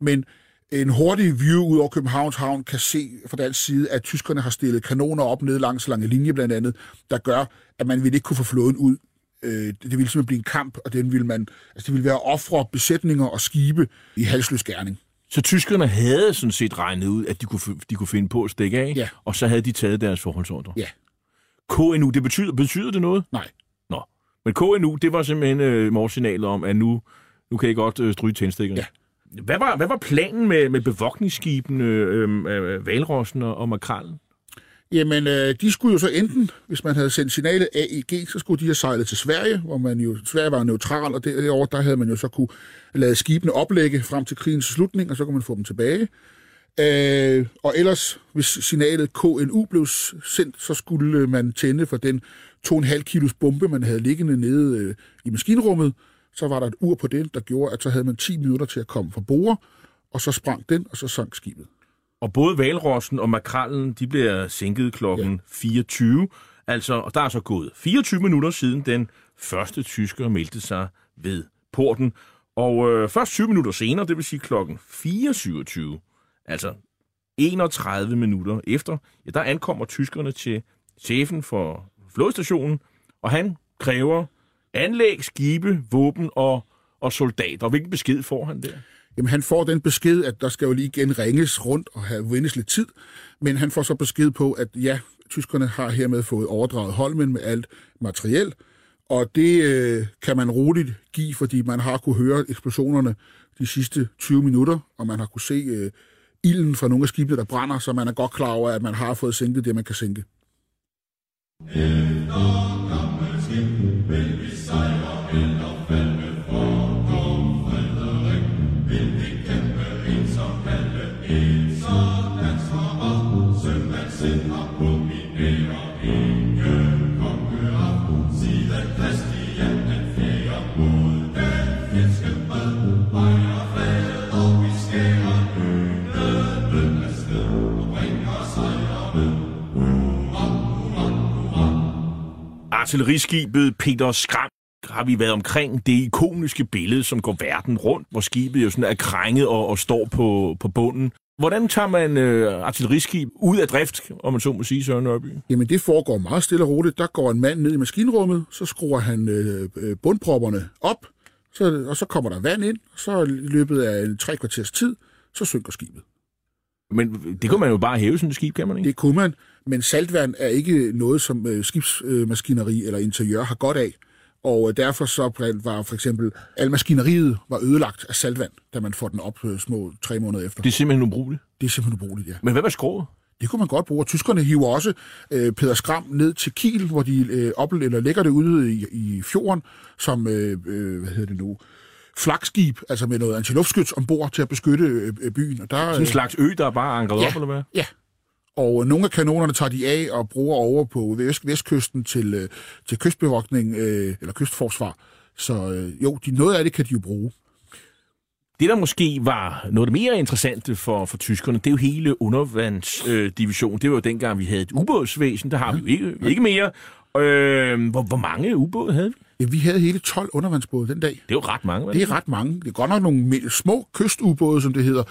men en hurtig view ud over Københavns Havn kan se fra dansk side, at tyskerne har stillet kanoner op ned langs lange linje blandt andet, der gør, at man ville ikke kunne få flåden ud. Øh, Det ville simpelthen blive en kamp, og den ville man, altså det ville være ofre, besætninger og skibe i halsløs gerning. Så tyskerne havde sådan set regnet ud, at de kunne, de kunne finde på at stikke af, Ja. og så havde de taget deres forholdsordre. Ja. KNU, det betyder, betyder det noget? Nej. Nå. Men KNU, det var simpelthen øh, morsignalet om, at nu, nu kan I godt øh, stryge tændstikkerne. Ja. Hvad var, hvad var planen med, med bevogtningsskibene, øh, øh, Valrossen og, og Makrallen? Jamen, øh, de skulle jo så enten, hvis man havde sendt signalet AEG, så skulle de have sejlet til Sverige, hvor man jo, Sverige var neutral, og derovre, der havde man jo så kunne lade skibene oplægge frem til krigens slutning, og så kunne man få dem tilbage. Øh, og ellers, hvis signalet KNU blev sendt, så skulle man tænde for den 2,5 kilos bombe, man havde liggende nede øh, i maskinrummet. Så var der et ur på den, der gjorde, at så havde man 10 minutter til at komme fra bord, og så sprang den, og så sank skibet. Og både Valrossen og Makrallen, de bliver sænket klokken ja. 24. Altså, og der er så gået 24 minutter siden den første tysker meldte sig ved porten. Og øh, først 20 minutter senere, det vil sige klokken 4.27, altså 31 minutter efter, ja, der ankommer tyskerne til chefen for flodstationen, og han kræver anlæg, skibe, våben og, og soldater. Hvilken besked får han der? Jamen, han får den besked, at der skal jo lige igen ringes rundt og have vindes lidt tid, men han får så besked på, at ja, tyskerne har hermed fået overdraget Holmen med alt materiel, og det øh, kan man roligt give, fordi man har kunne høre eksplosionerne de sidste 20 minutter, og man har kunne se øh, ilden fra nogle af skibene, der brænder, så man er godt klar over, at man har fået sænket det, man kan sænke. Artilleriskibet Peter Skram har vi været omkring det ikoniske billede, som går verden rundt, hvor skibet jo sådan er krænget og, og står på, på bunden. Hvordan tager man øh, artilleriskib ud af drift, om man så må sige, Søren Nørby? Jamen, det foregår meget stille og roligt. Der går en mand ned i maskinrummet, så skruer han øh, øh, bundpropperne op, så, og så kommer der vand ind, og så i løbet af en tre kvarters tid, så synker skibet. Men det kunne man jo bare hæve sådan et skib, kan man ikke? Det kunne man, men saltvand er ikke noget, som øh, skibsmaskineri eller interiør har godt af. Og øh, derfor så var for eksempel, al maskineriet var ødelagt af saltvand, da man får den op øh, små tre måneder efter. Det er simpelthen ubrugeligt. det er simpelthen ubrugeligt, ja. Men hvad var skroget? Det kunne man godt bruge. Tyskerne hiver også øh, Peder Skram ned til Kiel, hvor de øh, op, eller lægger det ude i, i fjorden, som, øh, øh, hvad hedder det nu, flagskib, altså med noget antiluftskyts ombord til at beskytte øh, byen. Og der, Sådan en slags ø, der er bare ankret Ja. op, eller hvad? Ja. Og nogle af kanonerne tager de af og bruger over på vest, vestkysten til, øh, til kystbevogtning øh, eller kystforsvar. Så øh, jo, de, noget af det kan de jo bruge. Det, der måske var noget mere interessante for, for tyskerne, det er jo hele undervandsdivisionen. Øh, det var jo dengang, vi havde et ubådsvæsen. Der har vi jo ikke, ikke mere. Øh, hvor, hvor mange ubåde havde vi? Ja, vi havde hele 12 undervandsbåde den dag. Det er jo ret mange. Det er ret mange. Det er godt nok nogle små kystubåde, som det hedder.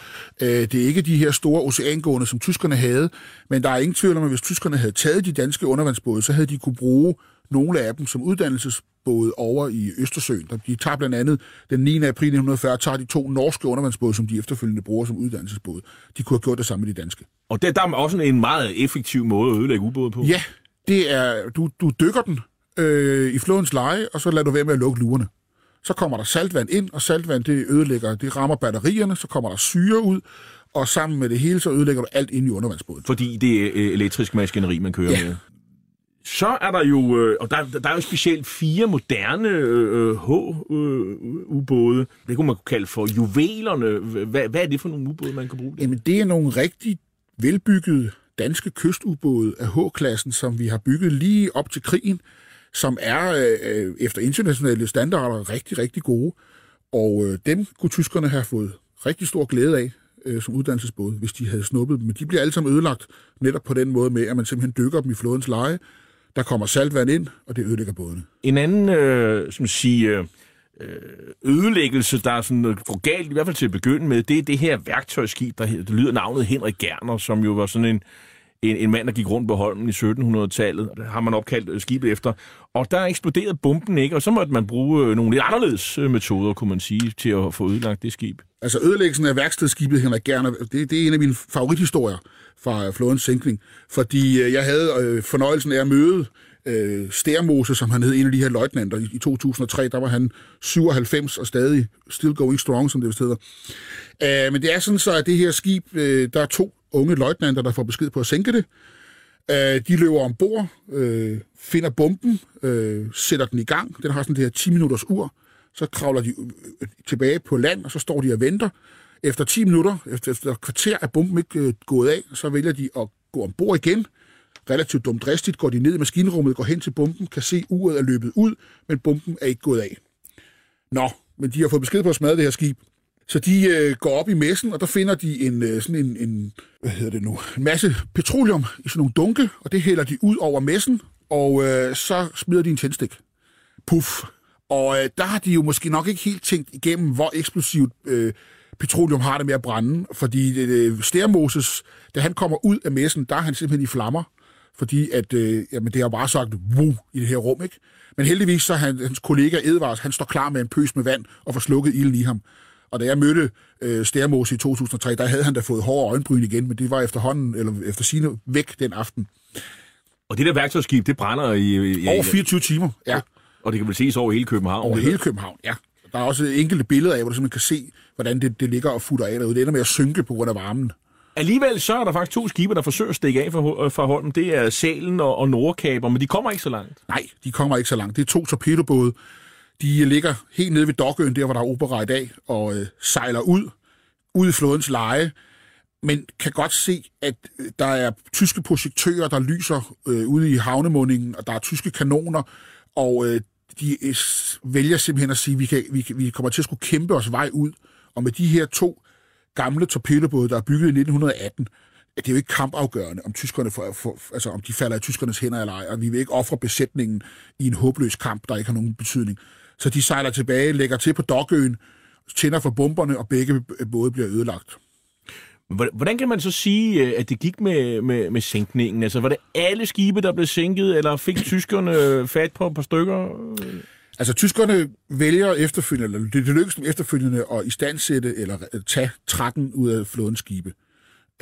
Øh, det er ikke de her store oceangående, som tyskerne havde. Men der er ingen tvivl om, at hvis tyskerne havde taget de danske undervandsbåde, så havde de kunne bruge nogle af dem som uddannelsesbåde over i Østersøen. De tager blandt andet den 9. april 1940, tager de to norske undervandsbåde, som de efterfølgende bruger som uddannelsesbåde. De kunne have gjort det samme med de danske. Og det, der er også en meget effektiv måde at ødelægge ubåde på. Ja, det er, du, du dykker den øh, i flodens leje, og så lader du være med at lukke lurerne. Så kommer der saltvand ind, og saltvand det ødelægger, det rammer batterierne, så kommer der syre ud, og sammen med det hele, så ødelægger du alt ind i undervandsbåden. Fordi det er øh, elektrisk maskineri, man kører Ja. med. Så er der jo, øh, og der, der er jo specielt fire moderne øh, H-ubåde. Det kunne man kalde for juvelerne. Hvad, hvad er det for nogle ubåde, man kan bruge? Jamen, det er nogle rigtig velbyggede danske kystubåde af H-klassen, som vi har bygget lige op til krigen, som er øh, efter internationale standarder rigtig, rigtig gode. Og øh, dem kunne tyskerne have fået rigtig stor glæde af øh, som uddannelsesbåde, hvis de havde snuppet dem. Men de bliver alle sammen ødelagt netop på den måde med, at man simpelthen dykker dem i flodens leje. Der kommer saltvand ind, og det ødelægger bådene. En anden, øh, som siger, øh, øh, ødelæggelse, der er sådan, øh, går galt, i hvert fald til at begynde med, det er det her værktøjsskib, der hedder, det lyder navnet Henrik Gerner, som jo var sådan en, en, en mand, der gik rundt på Holmen i 1700-tallet. Har man opkaldt øh, skibet efter. Og der eksploderede bomben ikke, og så måtte man bruge øh, nogle lidt anderledes øh, metoder, kunne man sige, til at få ødelagt det skib. Altså ødelæggelsen af værkstedsskibet Henrik Gerner, det, det er en af mine favorithistorier fra flådens sænkning. Fordi jeg havde øh, fornøjelsen af at møde øh, Stærmose, som han hed, en af de her løjtnanter. I, I 2003, der var han 97 og stadig still going strong, som det vist hedder. Øh, men det er sådan så, at det her skib, øh, der er to unge løjtnanter, der får besked på at sænke det. Øh, de løber ombord, øh, finder bomben, øh, sætter den i gang. Den har sådan det her 10 minutters ur. Så kravler de øh, tilbage på land, og så står de og venter. Efter 10 minutter, efter, efter et kvarter er bomben ikke øh, gået af, så vælger de at gå ombord igen. Relativt dumt dristigt går de ned i maskinrummet, går hen til bomben, kan se uret er løbet ud, men bomben er ikke gået af. Nå, men de har fået besked på at smadre det her skib. Så de øh, går op i messen, og der finder de en, øh, sådan en, en, hvad hedder det nu, en masse petroleum i sådan nogle dunke, og det hælder de ud over messen, og øh, så smider de en tændstik. Puff. Og øh, der har de jo måske nok ikke helt tænkt igennem, hvor eksplosivt øh, petroleum har det med at brænde, fordi øh, Stærmoses, da han kommer ud af messen, der er han simpelthen i flammer, fordi at, øh, jamen, det har bare sagt, wow, i det her rum, ikke? Men heldigvis så er han, hans kollega Edvards, han står klar med en pøs med vand og får slukket ilden i ham. Og da jeg mødte øh, Stærmose i 2003, der havde han da fået hårde øjenbryn igen, men det var efterhånden, eller efter sine væk den aften. Og det der værktøjsskib, det brænder i... i Over 24 timer, ja. Og det kan vel ses over hele København. Over hele København, ja. Der er også enkelte billeder af, hvor du simpelthen kan se, hvordan det, det ligger og futter af derude. Det ender med at synke på grund af varmen. Alligevel så er der faktisk to skibe, der forsøger at stikke af fra, fra Holmen. Det er Sælen og, og Nordkaber, men de kommer ikke så langt. Nej, de kommer ikke så langt. Det er to torpedobåde. De ligger helt nede ved Dokøen, der hvor der er opera i dag, og øh, sejler ud, ud i flodens leje, men kan godt se, at øh, der er tyske projektører, der lyser øh, ude i havnemundingen, og der er tyske kanoner, og øh, de øh, vælger simpelthen at sige, at vi, kan, vi, vi kommer til at skulle kæmpe os vej ud. Og med de her to gamle torpedobåde, der er bygget i 1918, at det er jo ikke kampafgørende, om tyskerne får, for, altså om de falder i tyskernes hænder eller ej, og vi vil ikke ofre besætningen i en håbløs kamp, der ikke har nogen betydning. Så de sejler tilbage, lægger til på Dokøen, tænder for bomberne, og begge både bliver ødelagt. Hvordan kan man så sige, øh, at det gik med, med, med sænkningen? Altså, var det alle skibe, der blev sænket, eller fik tyskerne fat på et par stykker? Altså, tyskerne vælger efterfølgende, eller det, det lykkes dem efterfølgende at istandsætte eller øh, tage 13 ud af flådens skibe.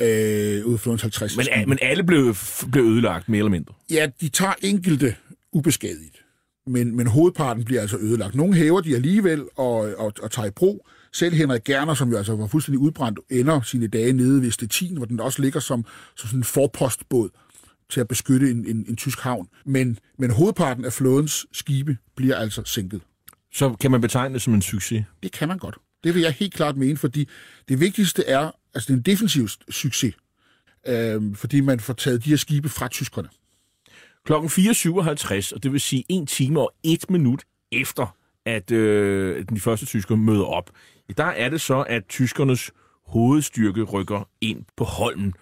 Øh, ud af flådens 50 Men, skibe. men alle blev, blev ødelagt, mere eller mindre. Ja, de tager enkelte ubeskadiget, men, men hovedparten bliver altså ødelagt. Nogle hæver de alligevel og, og, og tager i brug. Selv Henrik Gerner, som jo altså var fuldstændig udbrændt, ender sine dage nede ved Stettin, hvor den også ligger som, som sådan en forpostbåd til at beskytte en, en, en tysk havn. Men, men hovedparten af flådens skibe bliver altså sænket. Så kan man betegne det som en succes. Det kan man godt. Det vil jeg helt klart mene, fordi det vigtigste er, altså det er en defensiv succes, øh, fordi man får taget de her skibe fra tyskerne. Klokken 4.57, og det vil sige en time og et minut efter, at øh, de første tyskere møder op, der er det så, at tyskernes hovedstyrke rykker ind på Holmen.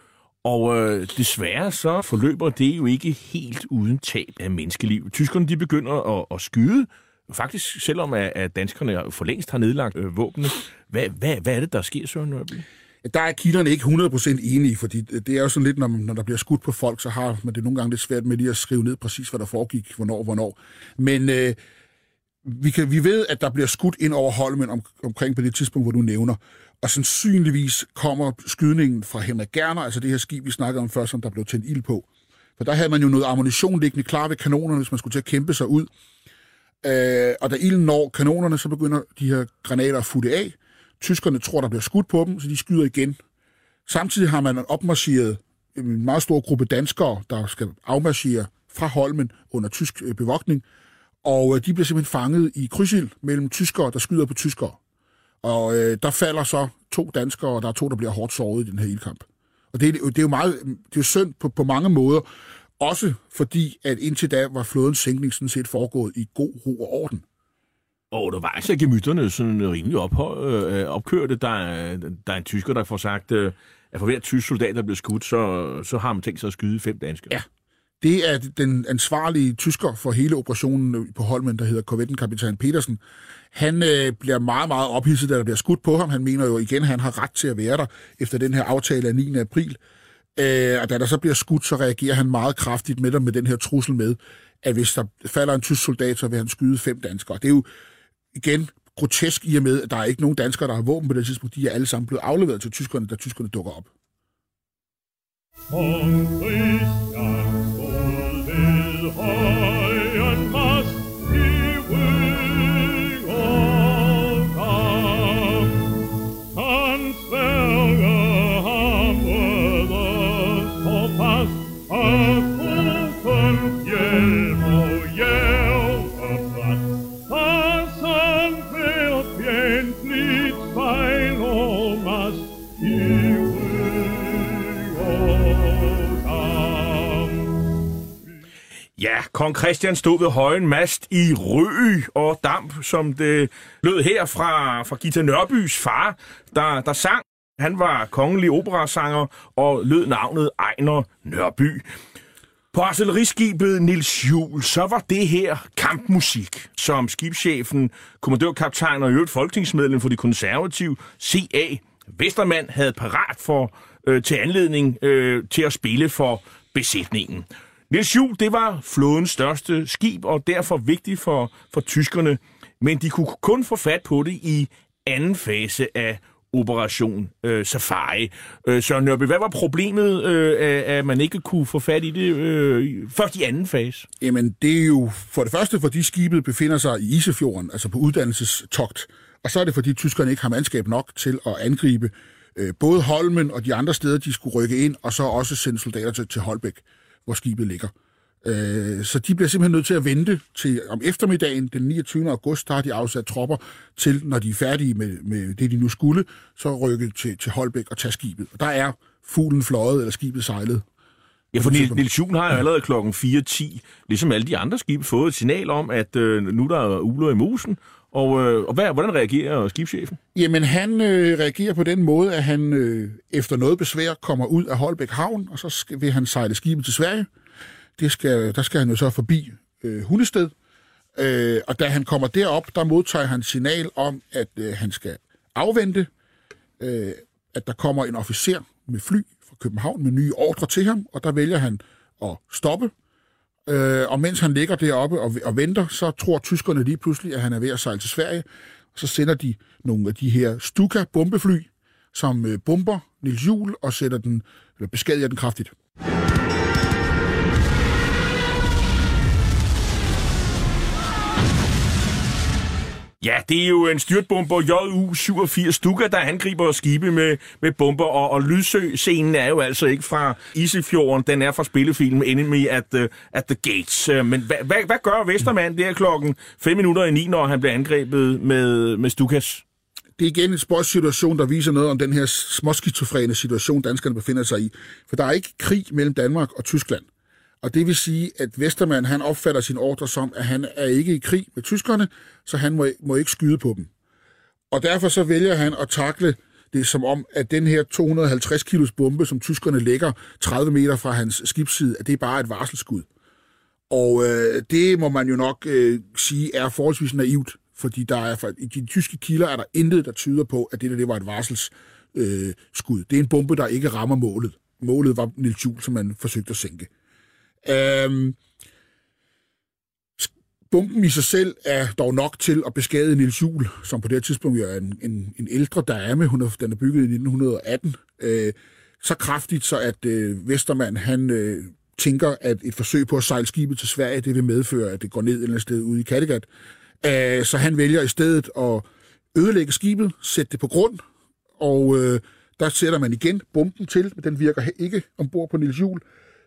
Og øh, desværre så forløber det jo ikke helt uden tab af menneskeliv. Tyskerne de begynder at, at skyde, faktisk selvom at, at danskerne for længst har nedlagt øh, våbnene. Hvad, hvad, hvad er det, der sker, Søren Nørby? Der er kilderne ikke 100% enige, fordi det er jo sådan lidt, når, når der bliver skudt på folk, så har man det nogle gange lidt svært med lige at skrive ned præcis, hvad der foregik, hvornår, hvornår. Men øh, vi, kan, vi ved, at der bliver skudt ind over Holmen om, omkring på det tidspunkt, hvor du nævner. Og sandsynligvis kommer skydningen fra Henrik Gerner, altså det her skib, vi snakkede om før, som der blev tændt ild på. For der havde man jo noget ammunition liggende klar ved kanonerne, hvis man skulle til at kæmpe sig ud. Øh, og da ilden når kanonerne, så begynder de her granater at futte af. Tyskerne tror, der bliver skudt på dem, så de skyder igen. Samtidig har man opmarcheret en meget stor gruppe danskere, der skal afmarchere fra Holmen under tysk øh, bevogtning. Og øh, de bliver simpelthen fanget i krydsild mellem tyskere, der skyder på tyskere. Og øh, der falder så to danskere, og der er to, der bliver hårdt såret i den her ildkamp. Og det, er, det er jo meget, øh, det er jo synd på, på mange måder, også fordi, at indtil da var flådens sænkning sådan set foregået i god ro og orden. Og der var altså gemytterne sådan rimelig op, øh, opkørte. Der, er- der er en tysker, der får sagt, øh, at for hver tysk soldat, der bliver skudt, så, så har man tænkt sig at skyde fem danskere. Ja. Det er den ansvarlige tysker for hele operationen på Holmen, der hedder korvetten kapitan Petersen. Han øh, bliver meget, meget ophidset, da der bliver skudt på ham. Han mener jo igen, at han har ret til at være der efter den her aftale af 9. april. Øh, og da der så bliver skudt, så reagerer han meget kraftigt med, med den her trussel med, at hvis der falder en tysk soldat, så vil han skyde fem danskere. Det er jo igen grotesk i og med, at der er ikke nogen danskere, der har våben på det tidspunkt. De er alle sammen blevet afleveret til tyskerne, da tyskerne dukker op. Von Christian wohl Ja, kong Christian stod ved højen mast i røg og damp, som det lød her fra, fra Gita Nørbys far, der, der sang. Han var kongelig operasanger og lød navnet Ejner Nørby. På artilleriskibet Nils Juhl, så var det her kampmusik, som skibschefen, kommandørkaptajn og i øvrigt folketingsmedlem for de konservative, C.A. Vestermand, havde parat for øh, til anledning øh, til at spille for besætningen. Niels Juhl, det var flådens største skib, og derfor vigtigt for, for tyskerne, men de kunne kun få fat på det i anden fase af Operation øh, Safari. Øh, Søren Nørby, hvad var problemet, øh, at, man ikke kunne få fat i det øh, først i anden fase? Jamen, det er jo for det første, fordi skibet befinder sig i Isefjorden, altså på uddannelsestogt. Og så er det, fordi tyskerne ikke har mandskab nok til at angribe øh, både Holmen og de andre steder, de skulle rykke ind, og så også sende soldater til, til Holbæk, hvor skibet ligger. Øh, så de bliver simpelthen nødt til at vente til om eftermiddagen, den 29. august, der har de afsat tropper til, når de er færdige med, med det, de nu skulle, så rykke til, til Holbæk og tage skibet. Og der er fuglen fløjet, eller skibet sejlet. Ja, for Niels, Juhl har jo allerede klokken 4.10, ligesom alle de andre skibe, fået et signal om, at øh, nu der er uler i musen. Og, øh, og hvad, hvordan reagerer skibschefen? Jamen, han øh, reagerer på den måde, at han øh, efter noget besvær kommer ud af Holbæk Havn, og så skal, vil han sejle skibet til Sverige. Det skal, der skal han jo så forbi øh, Hundested. Øh, og da han kommer derop, der modtager han signal om, at øh, han skal afvente, øh, at der kommer en officer med fly fra København med nye ordre til ham, og der vælger han at stoppe. Øh, og mens han ligger deroppe og, og venter, så tror tyskerne lige pludselig, at han er ved at sejle til Sverige. Så sender de nogle af de her Stuka-bombefly, som øh, bomber Nils Juhl og sætter den, eller beskadiger den kraftigt. Ja, det er jo en styrtbomber JU-87 Stuka, der angriber skibe med, med bomber, og, og Lydsø-scenen er jo altså ikke fra Isefjorden, den er fra spillefilmen Enemy at the, at the Gates. Øh, men hvad, hvad, hvad gør Vestermand der klokken 5 minutter i 9, når han bliver angrebet med, med Stukas? det er igen en sportssituation, der viser noget om den her småskizofrene situation, danskerne befinder sig i. For der er ikke krig mellem Danmark og Tyskland. Og det vil sige, at Vestermann han opfatter sin ordre som, at han er ikke i krig med tyskerne, så han må, må ikke skyde på dem. Og derfor så vælger han at takle det som om, at den her 250 kilos bombe, som tyskerne lægger 30 meter fra hans skibsside, at det er bare et varselsskud. Og øh, det må man jo nok øh, sige er forholdsvis naivt, fordi der er, for, i de tyske kilder er der intet, der tyder på, at det der det var et varselsskud. Øh, skud. det er en bombe, der ikke rammer målet. Målet var Niels Juhl, som man forsøgte at sænke. Øhm, bomben i sig selv er dog nok til at beskade Nils Juhl, som på det tidspunkt er en, en, en ældre dame. Hun er, den er bygget i 1918. Øh, så kraftigt, så at øh, Vestermand han øh, tænker, at et forsøg på at sejle skibet til Sverige, det vil medføre, at det går ned et eller andet sted ude i Kattegat. Øh, så han vælger i stedet at ødelægge skibet, sætte det på grund, og øh, der sætter man igen bomben til, men den virker ikke ombord på Nils Jul.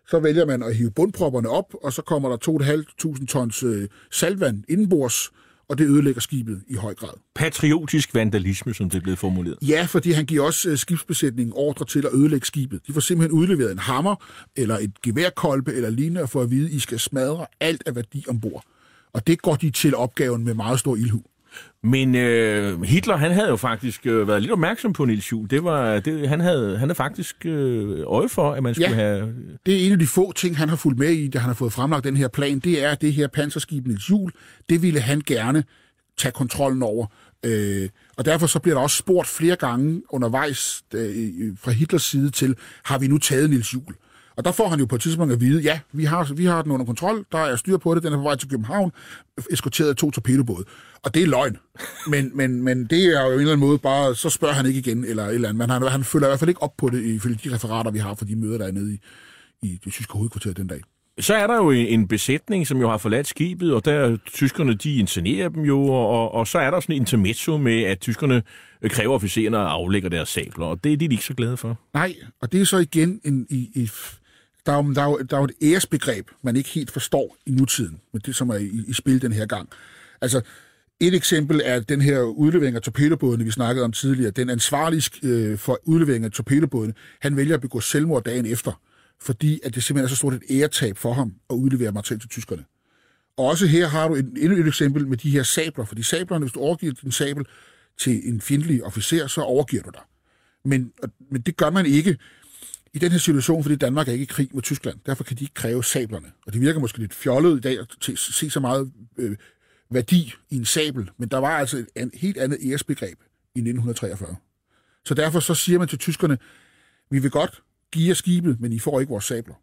Så vælger man at hive bundpropperne op, og så kommer der 2.500 tons øh, salvand indenbords, og det ødelægger skibet i høj grad. Patriotisk vandalisme, som det er blevet formuleret. Ja, fordi han giver også øh, skibsbesætningen ordre til at ødelægge skibet. De får simpelthen udleveret en hammer, eller et geværkolbe, eller lignende, for at vide, at I skal smadre alt af værdi ombord. Og det går de til opgaven med meget stor ildhu. Men øh, Hitler, han havde jo faktisk øh, været lidt opmærksom på Niels Juhl. Det var, det, han, havde, han havde faktisk øh, øje for, at man skulle Ja. have... Det er en af de få ting, han har fulgt med i, da han har fået fremlagt den her plan. Det er, at det her panserskib Niels Juhl, det ville han gerne tage kontrollen over. Øh, og derfor så bliver der også spurgt flere gange undervejs øh, fra Hitlers side til, har vi nu taget Niels Juhl? Og der får han jo på et tidspunkt at vide, ja, vi har, vi har den under kontrol, der er styr på det, den er på vej til København, eskorteret af to torpedobåde. Og det er løgn. Men, men, men det er jo en eller anden måde bare, så spørger han ikke igen, eller et eller andet. Men han, han følger i hvert fald ikke op på det, ifølge de referater, vi har fra de møder, der er nede i, i det tyske hovedkvarter den dag. Så er der jo en besætning, som jo har forladt skibet, og der tyskerne, de inscenerer dem jo, og, og så er der sådan en intermezzo med, at tyskerne kræver officererne at aflægge deres sabler, og det er de ikke så glade for. Nej, og det er så igen en, i, i, der, er, jo- der, er, jo- der er jo et æresbegreb, man ikke helt forstår i nutiden, men det som er i, i spil den her gang. Altså, et eksempel er den her udlevering af torpedobådene, vi snakkede om tidligere. Den ansvarlige øh, for udlevering af torpedobådene, han vælger at begå selvmord dagen efter, fordi at det simpelthen er så stort et æretab for ham at udlevere materiel til tyskerne. Og også her har du et, endnu et eksempel med de her sabler, fordi sablerne, hvis du overgiver din sabel til en fjendtlig officer, så overgiver du dig. Men, men det gør man ikke i den her situation, fordi Danmark er ikke i krig med Tyskland. Derfor kan de ikke kræve sablerne. Og det virker måske lidt fjollet i dag at se så meget øh, værdi i en sabel, men der var altså et an, helt andet æresbegreb i 1943. Så derfor så siger man til tyskerne, vi vil godt give jer skibet, men I får ikke vores sabler.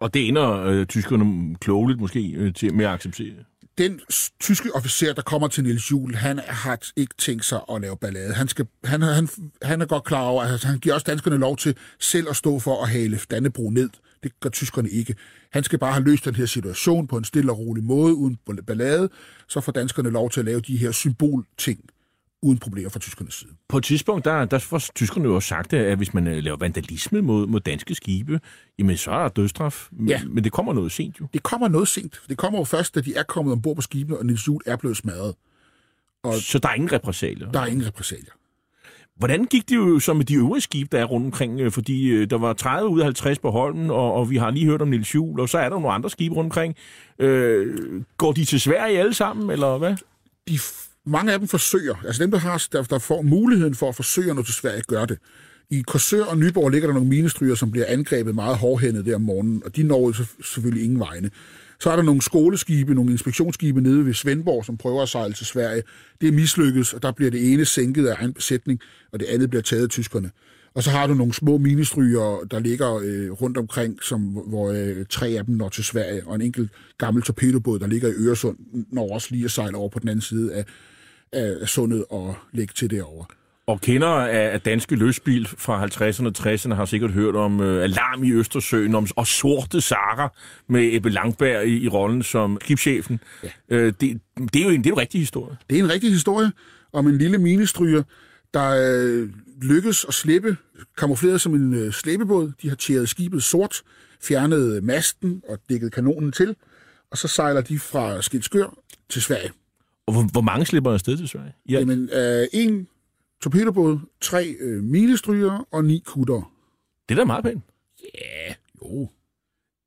Og det ender øh, tyskerne klogeligt måske øh, til med at acceptere den tyske officer, der kommer til Niels Juhl, han har ikke tænkt sig at lave ballade. Han, skal, han, han, han er godt klar over, at han giver også danskerne lov til selv at stå for at hale Dannebro ned. Det gør tyskerne ikke. Han skal bare have løst den her situation på en stille og rolig måde, uden ballade. Så får danskerne lov til at lave de her symbolting, uden problemer fra tyskernes side. På et tidspunkt, der, der får tyskerne jo sagt, at hvis man øh, laver vandalisme mod, mod danske skibe, jamen så er der dødstraf. Men- Ja. Men det kommer noget sent jo. Det kommer noget sent. Det kommer jo først, da de er kommet ombord på skibene, og Niels Juhl er blevet smadret. Og- Så der er ingen repressalier. Der er ingen repressalier. Hvordan gik det jo så med de øvrige skibe, der er rundt omkring? Øh, Fordi øh, der var 30 ud af 50 på Holmen, og, og vi har lige hørt om Nils Juhl, og så er der nogle andre skibe rundt omkring. Øh, går de til Sverige alle sammen, eller hvad? de, mange af dem forsøger, altså dem, der, har, der, der får muligheden for at forsøge at nå til Sverige, gør det. I Korsør og Nyborg ligger der nogle minestryger, som bliver angrebet meget hårdhændet der om morgenen, og de når jo så- selvfølgelig ingen vegne. Så er der nogle skoleskibe, nogle inspektionsskibe nede ved Svendborg, som prøver at sejle til Sverige. Det er mislykket, og der bliver det ene sænket af egen besætning, og det andet bliver taget af tyskerne. Og så har du nogle små minestryger, der ligger øh, rundt omkring, som, hvor øh, tre af dem når til Sverige, og en enkelt gammel torpedobåd, der ligger i Øresund, når også lige at sejle over på den anden side af, af, sundet og lægge til derovre. Og kender af, danske løsbil fra 50'erne og 60'erne har sikkert hørt om øh, Alarm i Østersøen om, og Sorte Sara med Ebbe Langberg i, i rollen som skibschefen. Ja. Øh, det, det, er jo en, det er jo en rigtig historie. Det er en rigtig historie om en lille ministryger, der øh, lykkes at slippe, kamufleret som en øh, slæbebåd. De har tjeret skibet sort, fjernet masten og dækket kanonen til, og så sejler de fra Skilskør til Sverige. Og hvor, hvor mange slipper afsted til Sverige? Ja, Jamen, øh, en torpedobåd, tre øh, minestryger og ni kutter. det er da meget pænt. Jo.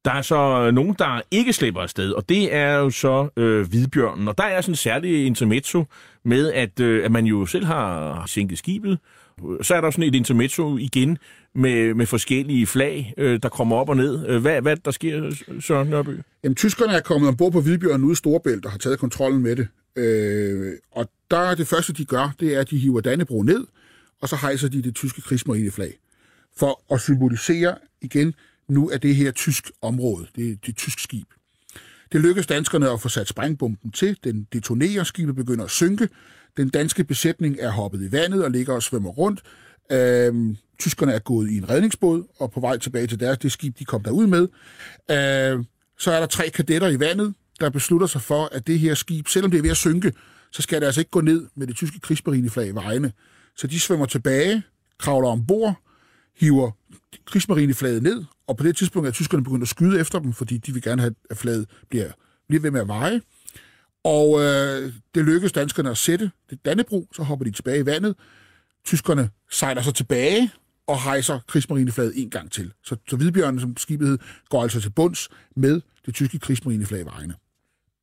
Der er så nogen, der ikke slipper afsted, og det er jo så øh, hvidbjørnen. Og der er sådan en særlig intermezzo med, at, øh, at man jo selv har sænket skibet. Så er der sådan et intermezzo igen med, med forskellige flag, øh, der kommer op og ned. Øh, Hvad, hvad der sker, Søren Nørby? Jamen, tyskerne er kommet ombord på Hvidbjørn ude i Storbælt og har taget kontrollen med det. Øh, og der er det første, de gør, det er, at de hiver Dannebro ned, og så hejser de det tyske krigsmarineflag. For at symbolisere igen, nu er det her tysk område, det er det tysk skib. Det lykkes danskerne at få sat sprængbomben til. Den detonerer, skibet begynder at synke. Den danske besætning er hoppet i vandet og ligger og svømmer rundt. Øhm, tyskerne er gået i en redningsbåd og på vej tilbage til deres det skib, de kom derud med. Øhm, så er der tre kadetter i vandet, der beslutter sig for, at det her skib, selvom det er ved at synke, så skal det altså ikke gå ned med det tyske krigsmarineflag i vejene. Så de svømmer tilbage, kravler ombord, hiver krigsmarineflaget ned, og på det tidspunkt er tyskerne begyndt at skyde efter dem, fordi de vil gerne have, at flaget bliver, bliver ved med at veje. Og øh, det lykkes danskerne at sætte det Dannebro, så hopper de tilbage i vandet. Tyskerne sejler så tilbage og hejser krigsmarineflaget en gang til. Så, så Hvidbjørnen, som skibet hed, går altså til bunds med det tyske krigsmarineflag i vejene.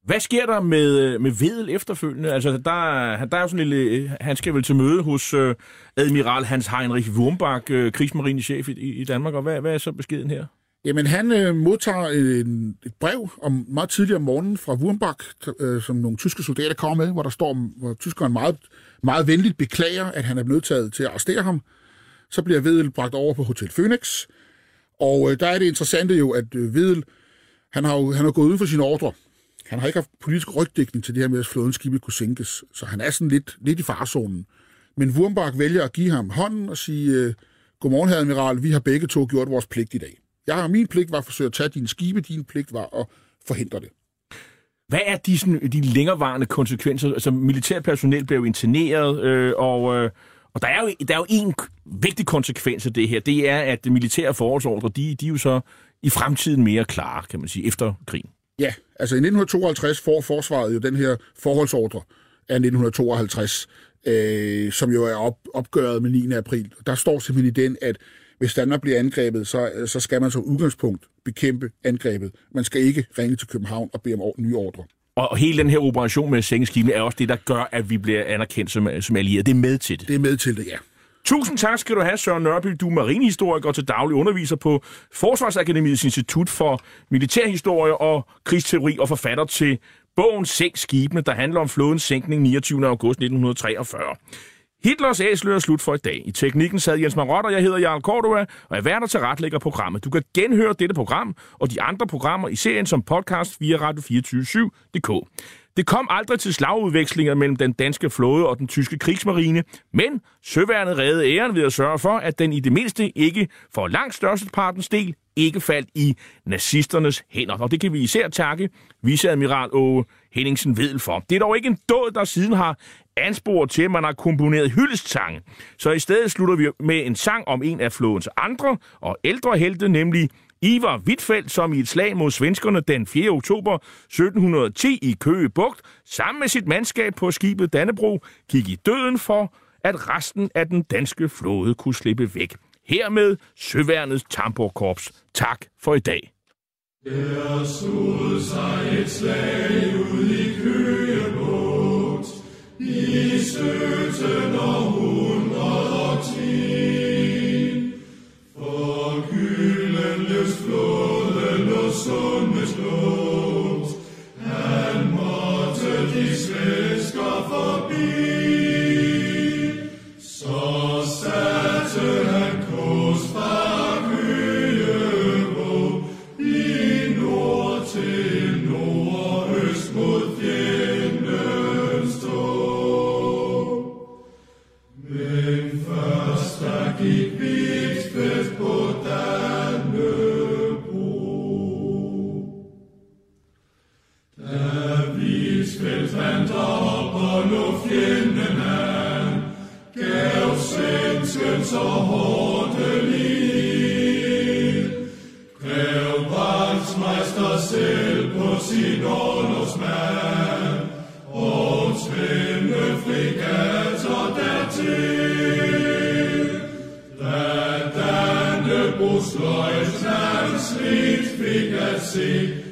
Hvad sker der med, øh, med Vedel efterfølgende? Altså, der, der er jo sådan en lille... Øh, han skal vel til møde hos øh, admiral Hans Heinrich Wurmbach, øh, krigsmarinechef i, i Danmark, og hvad, hvad er så beskeden her? Jamen, han øh, modtager en, et brev om meget tidligere om morgenen fra Wurmbach, øh, som nogle tyske soldater kommer med, hvor der står, hvor tyskeren meget, meget venligt beklager, at han er blevet taget til at arrestere ham. Så bliver Vedel bragt over på Hotel Phoenix, og øh, der er det interessante jo, at øh, Vedel, han har han har gået uden for sine ordre. Han har ikke haft politisk rygdækning til det her med, at flådens skibe kunne sænkes, så han er sådan lidt, lidt i farzonen. Men Wurmbach vælger at give ham hånden og sige, øh, godmorgen, herre admiral, vi har begge to gjort vores pligt i dag. Jeg har min pligt var at forsøge at tage dine skibe, din pligt var at forhindre det. Hvad er de, sådan, de længerevarende konsekvenser? Altså, militærpersonel bliver jo interneret, øh, og, øh, og der er, jo, der er jo en vigtig konsekvens af det her. Det er, at de militære forholdsordre, de, de er jo så i fremtiden mere klare, kan man sige, efter krigen. Ja, altså i 1952 får forsvaret jo den her forholdsordre af 1952, øh, som jo er op, opgøret med 9. april. Der står simpelthen i den, at hvis Danmark bliver angrebet, så, så skal man som udgangspunkt bekæmpe angrebet. Man skal ikke ringe til København og bede om nye ordre. Og hele den her operation med sænkeskibene er også det, der gør, at vi bliver anerkendt som, som allierede. Det er med til det. Det er med til det, ja. Tusind tak skal du have, Søren Nørby. Du er marinehistoriker og til daglig underviser på Forsvarsakademiets Institut for Militærhistorie og Krigsteori og forfatter til bogen Sænk skibene, der handler om flådens sænkning 29. august 1943. Hitlers æsler er slut for i dag. I teknikken sad Jens Marot, og jeg hedder Jarl Cordova, og jeg værter til retlægger programmet. Du kan genhøre dette program og de andre programmer i serien som podcast via radio247.dk. Det kom aldrig til slagudvekslinger mellem den danske flåde og den tyske krigsmarine, men søværnet reddede æren ved at sørge for, at den i det mindste ikke for langt størstepartens del ikke faldt i nazisternes hænder. Og det kan vi især takke viceadmiral Åge Henningsen Vedel for. Det er dog ikke en død, der siden har ansporet til, at man har komponeret hyldestsange. Så i stedet slutter vi med en sang om en af flådens andre og ældre helte, nemlig Ivar Wittfeldt, som i et slag mod svenskerne den 4. oktober 1710 i Køge Bugt, sammen med sit mandskab på skibet Dannebro, gik i døden for, at resten af den danske flåde kunne slippe væk. Hermed Søværnets Tamborkorps. Tak for i dag. Der stod sig et slag ud i Køge Bugt, i 17 Blessed fik